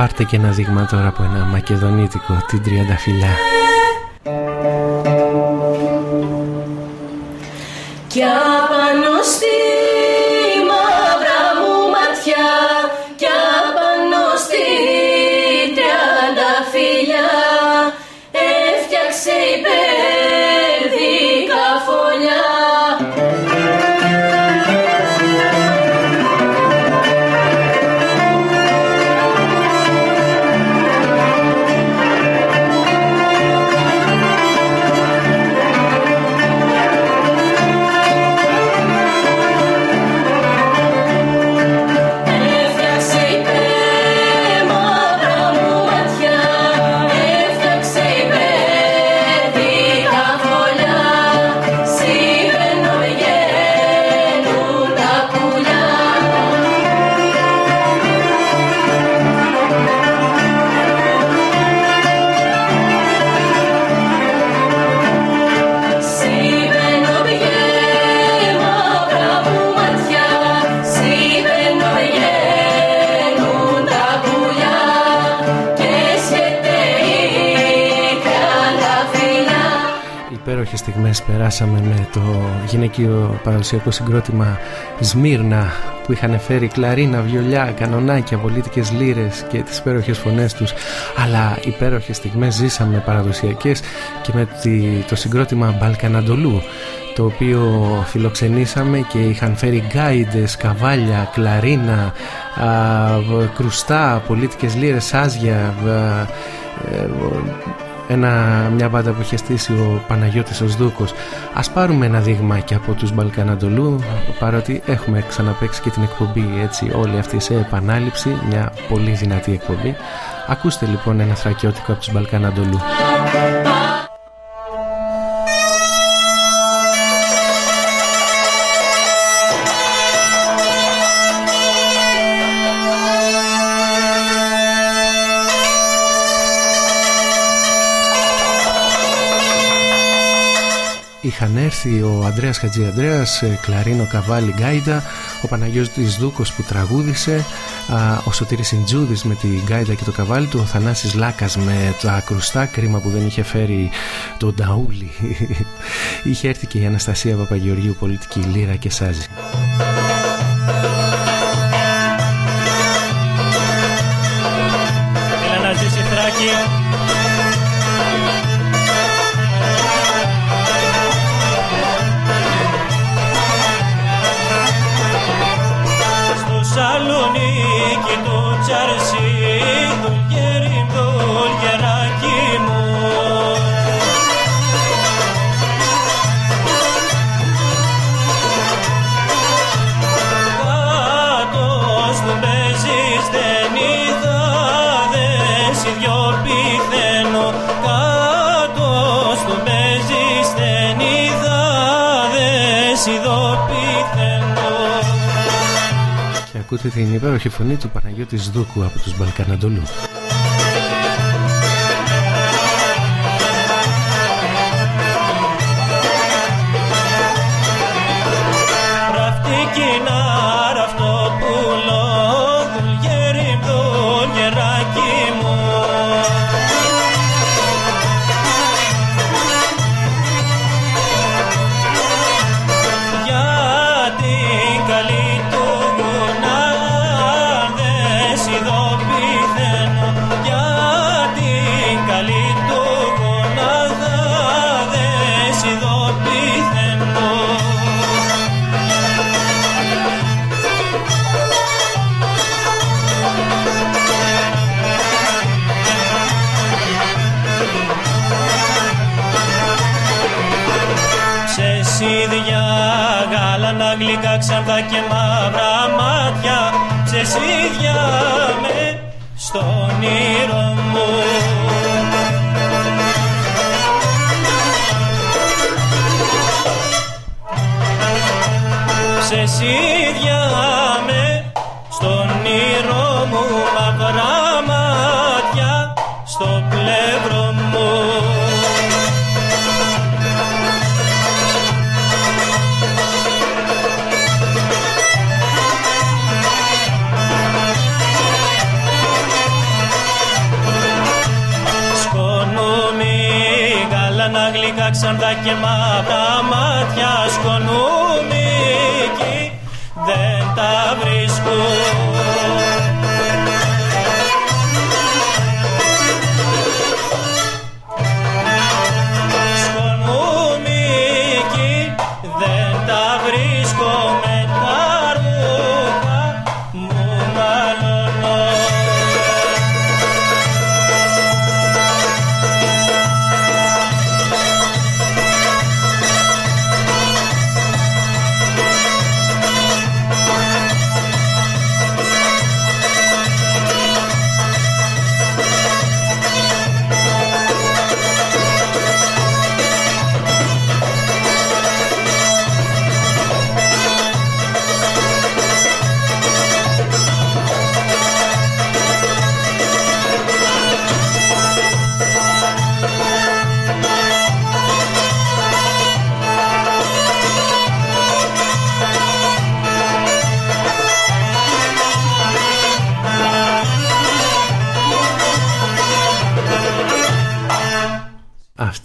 Πάρτε και ένα δείγμα τώρα από ένα μακεδονίτικο, την Τριανταφυλιά. Υπέροχες στιγμές περάσαμε με το γυναικείο παραδοσιακό συγκρότημα Σμύρνα που είχαν φέρει κλαρίνα, βιολιά, κανονάκια, πολίτικες λύρες και τις υπέροχες φωνές τους. Αλλά υπέροχες στιγμές ζήσαμε παραδοσιακές και με τη- το συγκρότημα Μπαλκαναντολού το οποίο φιλοξενήσαμε και είχαν φέρει γκάιντες, καβάλια, κλαρίνα, α, β- κρουστά, πολίτικες λύρες, σάζια, β- ε, ένα, μια μπάντα που είχε στήσει ο Παναγιώτης ο Σδούκος. Ας πάρουμε ένα δείγμα και από τους Μπαλκαναντολού παρότι έχουμε ξαναπαίξει και την εκπομπή έτσι όλη αυτή σε επανάληψη, μια πολύ δυνατή εκπομπή. Ακούστε λοιπόν ένα θρακιώτικο από τους Μπαλκαναντολού. Είχαν έρθει ο Ανδρέας Χατζιανδρέας, ε, κλαρίνο καβάλι γκάιντα, ο Παναγιώτης Δούκος που τραγούδισε, α, ο Σωτήρης Ιντζούδης με την γκάιντα και το καβάλι του, ο Θανάσης Λάκας με τα κρουστά, κρίμα που δεν είχε φέρει το νταούλι. (laughs) είχε έρθει και η Αναστασία Παπαγεωργίου, πολίτικη λύρα και σάζι. Ακούτε την υπέροχη φωνή του Παναγιώτης Δούκου από τους Μπαλκαναντολούς.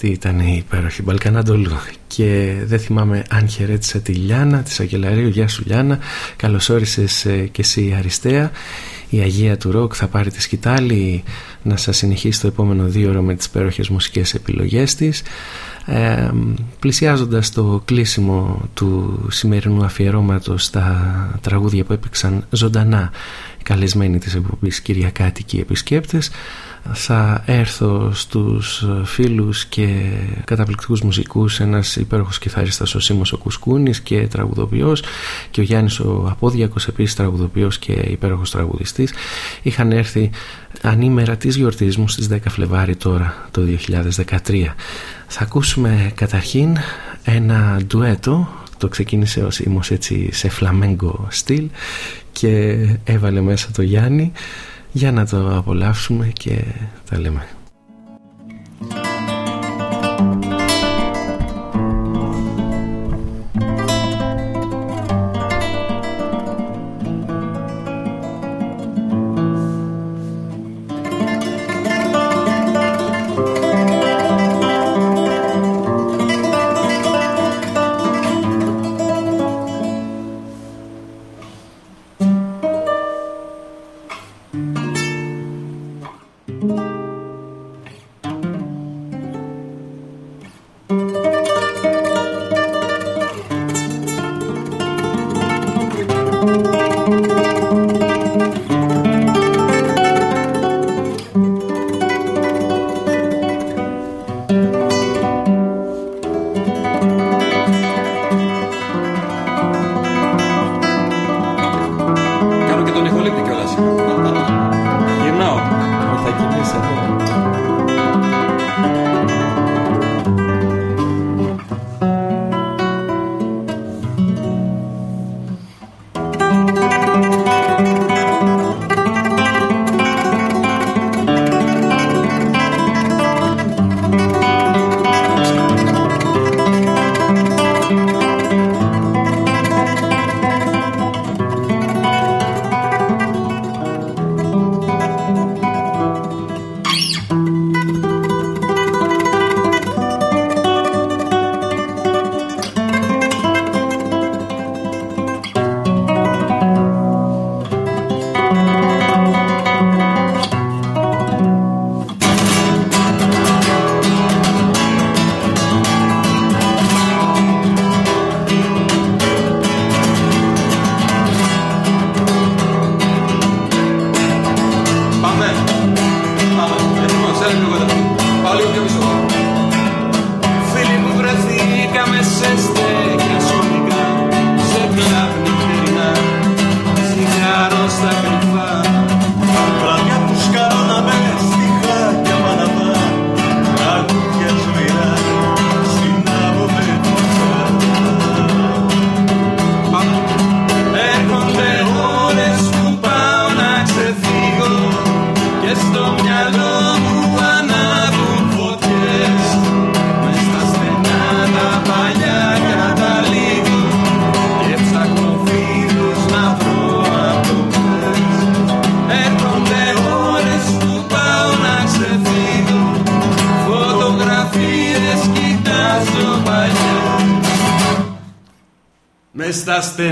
Αυτή ήταν η υπέροχη Μπαλκανάντολου και δεν θυμάμαι αν χαιρέτησα τη Λιάνα της Αγγελαρίου. Γεια σου Λιάνα, καλώς όρισες ε, και εσύ Αριστεία. Η Αγία του Ροκ θα πάρει τη σκητάλη να σας συνεχίσει το επόμενο δύο ώρο με τις υπέροχες μουσικές επιλογές της. Ε, πλησιάζοντας το κλείσιμο του σημερινού αφιερώματος στα τραγούδια που έπαιξαν ζωντανά καλεσμένοι της εκπομπής Κυριακάτικοι επισκέπτες θα έρθω στους φίλους και καταπληκτικούς μουσικούς ένας υπέροχος κιθαρίστας ο Σίμος ο Κουσκούνης και τραγουδοποιός και ο Γιάννης ο Απόδιακος επίσης τραγουδοποιός και υπέροχος τραγουδιστής. Είχαν έρθει ανήμερα της γιορτής μου στις 10 Φλεβάρι τώρα το 2013 θα ακούσουμε καταρχήν ένα ντουέτο το ξεκίνησε ο Σίμος έτσι σε φλαμέγκο στυλ και έβαλε μέσα το Γιάννη για να το απολαύσουμε και τα λέμε. Μες στα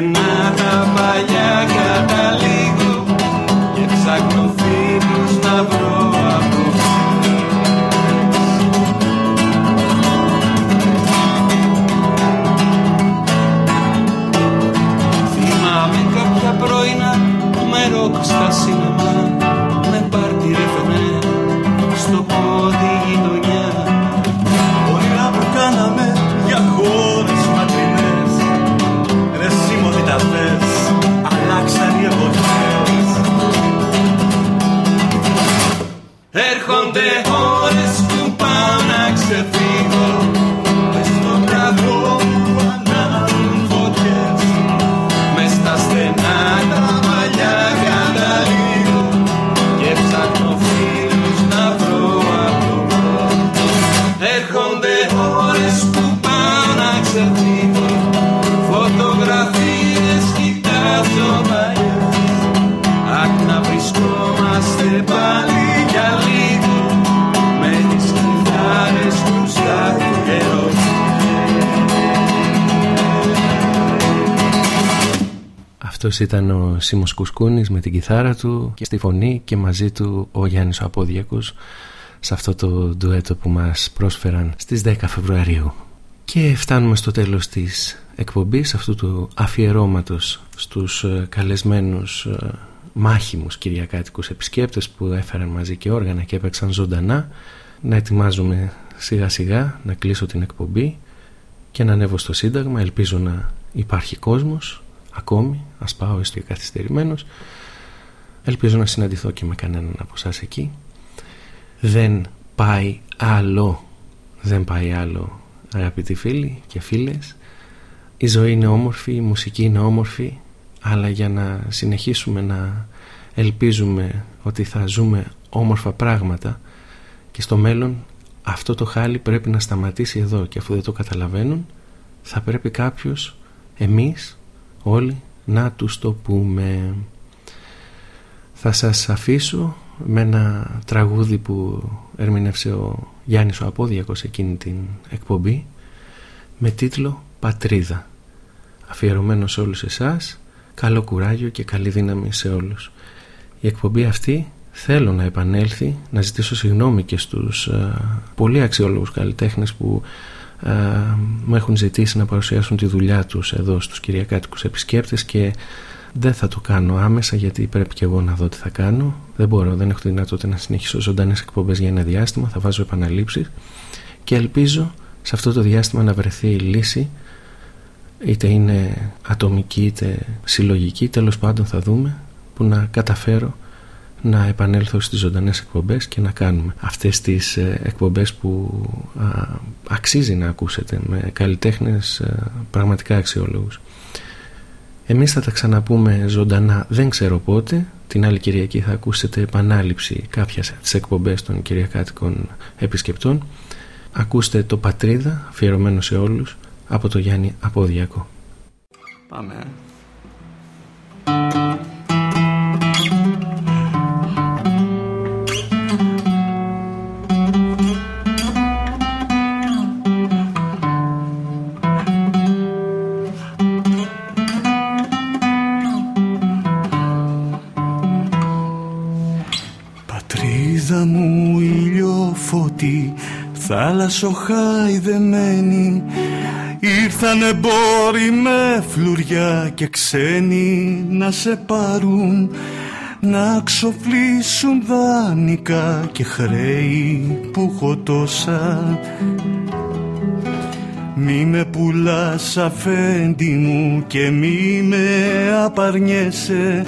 Σίμος Κουσκούνης με την κιθάρα του και στη φωνή και μαζί του ο Γιάννης ο Απόδιακος σε αυτό το ντουέτο που μας πρόσφεραν στις 10 Φεβρουαρίου. Και φτάνουμε στο τέλος της εκπομπής αυτού του αφιερώματος στους ε, καλεσμένους ε, μάχημους κυριακάτικους επισκέπτες που έφεραν μαζί και όργανα και έπαιξαν ζωντανά. Να ετοιμάζουμε σιγά σιγά να κλείσω την εκπομπή και να ανέβω στο Σύνταγμα. Ελπίζω να υπάρχει κόσμος ακόμη ας πάω έστω και καθυστερημένος. Ελπίζω να συναντηθώ και με κανέναν από εσάς εκεί. Δεν πάει άλλο δεν πάει άλλο αγαπητοί φίλοι και φίλες. Η ζωή είναι όμορφη, η μουσική είναι όμορφη αλλά για να συνεχίσουμε να ελπίζουμε ότι θα ζούμε όμορφα πράγματα και στο μέλλον αυτό το χάλι πρέπει να σταματήσει εδώ και αφού δεν το καταλαβαίνουν θα πρέπει κάποιος εμείς όλοι να τους το πούμε. Θα σας αφήσω με ένα τραγούδι που ερμηνεύσε ο Γιάννης ο Απόδιακος εκείνη την εκπομπή με τίτλο «Πατρίδα» αφιερωμένο σε όλους εσάς καλό κουράγιο και καλή δύναμη σε όλους. Η εκπομπή αυτή θέλω να επανέλθει να ζητήσω συγγνώμη και στους α, πολύ αξιόλογους καλλιτέχνες που α, μου έχουν ζητήσει να παρουσιάσουν τη δουλειά τους εδώ στους κυριακάτικους επισκέπτες και δεν θα το κάνω άμεσα γιατί πρέπει και εγώ να δω τι θα κάνω. Δεν μπορώ, δεν έχω τη δυνατότητα να συνεχίσω ζωντανές εκπομπές για ένα διάστημα θα βάζω επαναλήψεις. Και ελπίζω σε αυτό το διάστημα να βρεθεί η λύση είτε είναι ατομική είτε συλλογική. Τέλος πάντων θα δούμε που να καταφέρω να επανέλθω στις ζωντανές εκπομπές και να κάνουμε αυτές τις ε, εκπομπές που α, αξίζει να ακούσετε με καλλιτέχνες α, πραγματικά αξιόλογους. Εμείς θα τα ξαναπούμε ζωντανά δεν ξέρω πότε. Την άλλη Κυριακή θα ακούσετε επανάληψη κάποιας τις εκπομπές των Κυριακάτικων επισκεπτών. Ακούστε το Πατρίδα, αφιερωμένο σε όλους, από το Γιάννη Απόδιακο. Πάμε. Θάλασσο χαϊδεμένη Ήρθαν εμπόροι με φλουριά και ξένοι να σε πάρουν να ξοφλήσουν δάνεικα και χρέη που έχω τόσα. Μη με πουλάς αφέντη μου και μη με απαρνιέσαι.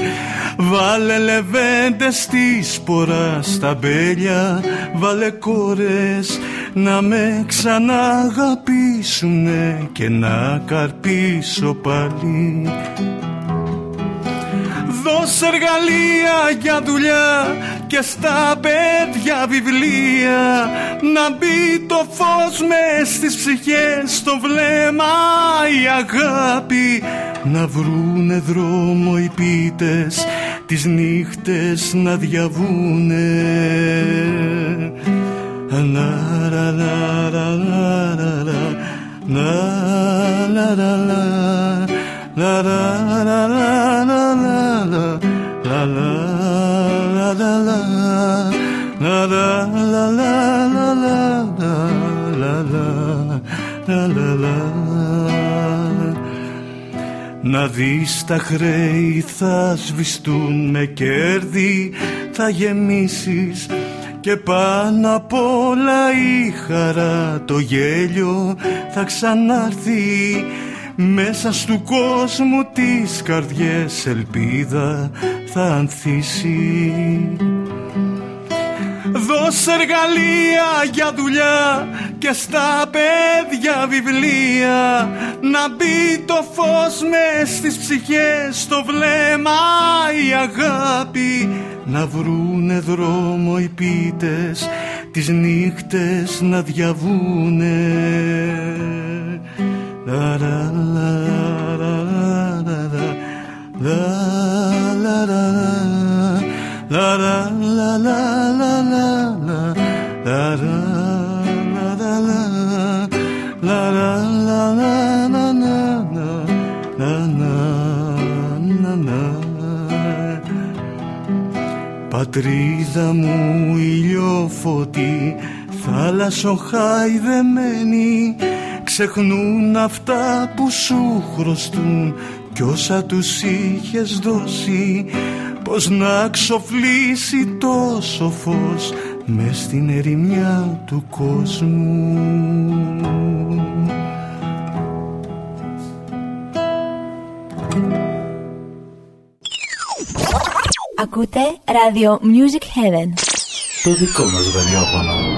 Βάλε λεβέντες στη σπορά στα μπέλια Βάλε κόρες να με ξαναγαπήσουνε Και να καρπίσω πάλι. Δώσε εργαλεία για δουλειά και στα παιδιά βιβλία. Να μπει το φως μες στις ψυχές στο βλέμμα η αγάπη. Να βρούνε δρόμο οι πίτες τις νύχτες να διαβούνε να δεις τα χρέη θα σβηστούν με κέρδη Θα γεμίσεις και πάνω απ' όλα η χαρά Το γέλιο θα ξανάρθει. Μέσα στου κόσμου τις καρδιές ελπίδα θα ανθίσει Δώσε εργαλεία για δουλειά και στα παιδιά βιβλία. Να μπει το φως μες στις ψυχές στο βλέμμα η αγάπη. Να βρούνε δρόμο οι πίτες τις νύχτες να διαβούνε. La la la la la la la la la Πατρίδα μου ηλιοφωτή Θάλασσο χαϊδεμένη Ξεχνούν αυτά που σου χρωστούν Κι όσα τους είχες δώσει Πως να ξοφλήσει τόσο φως Μες στην ερημιά του κόσμου Ακούτε ράδιο Music Heaven. Το δικό μας ραδιόφωνο.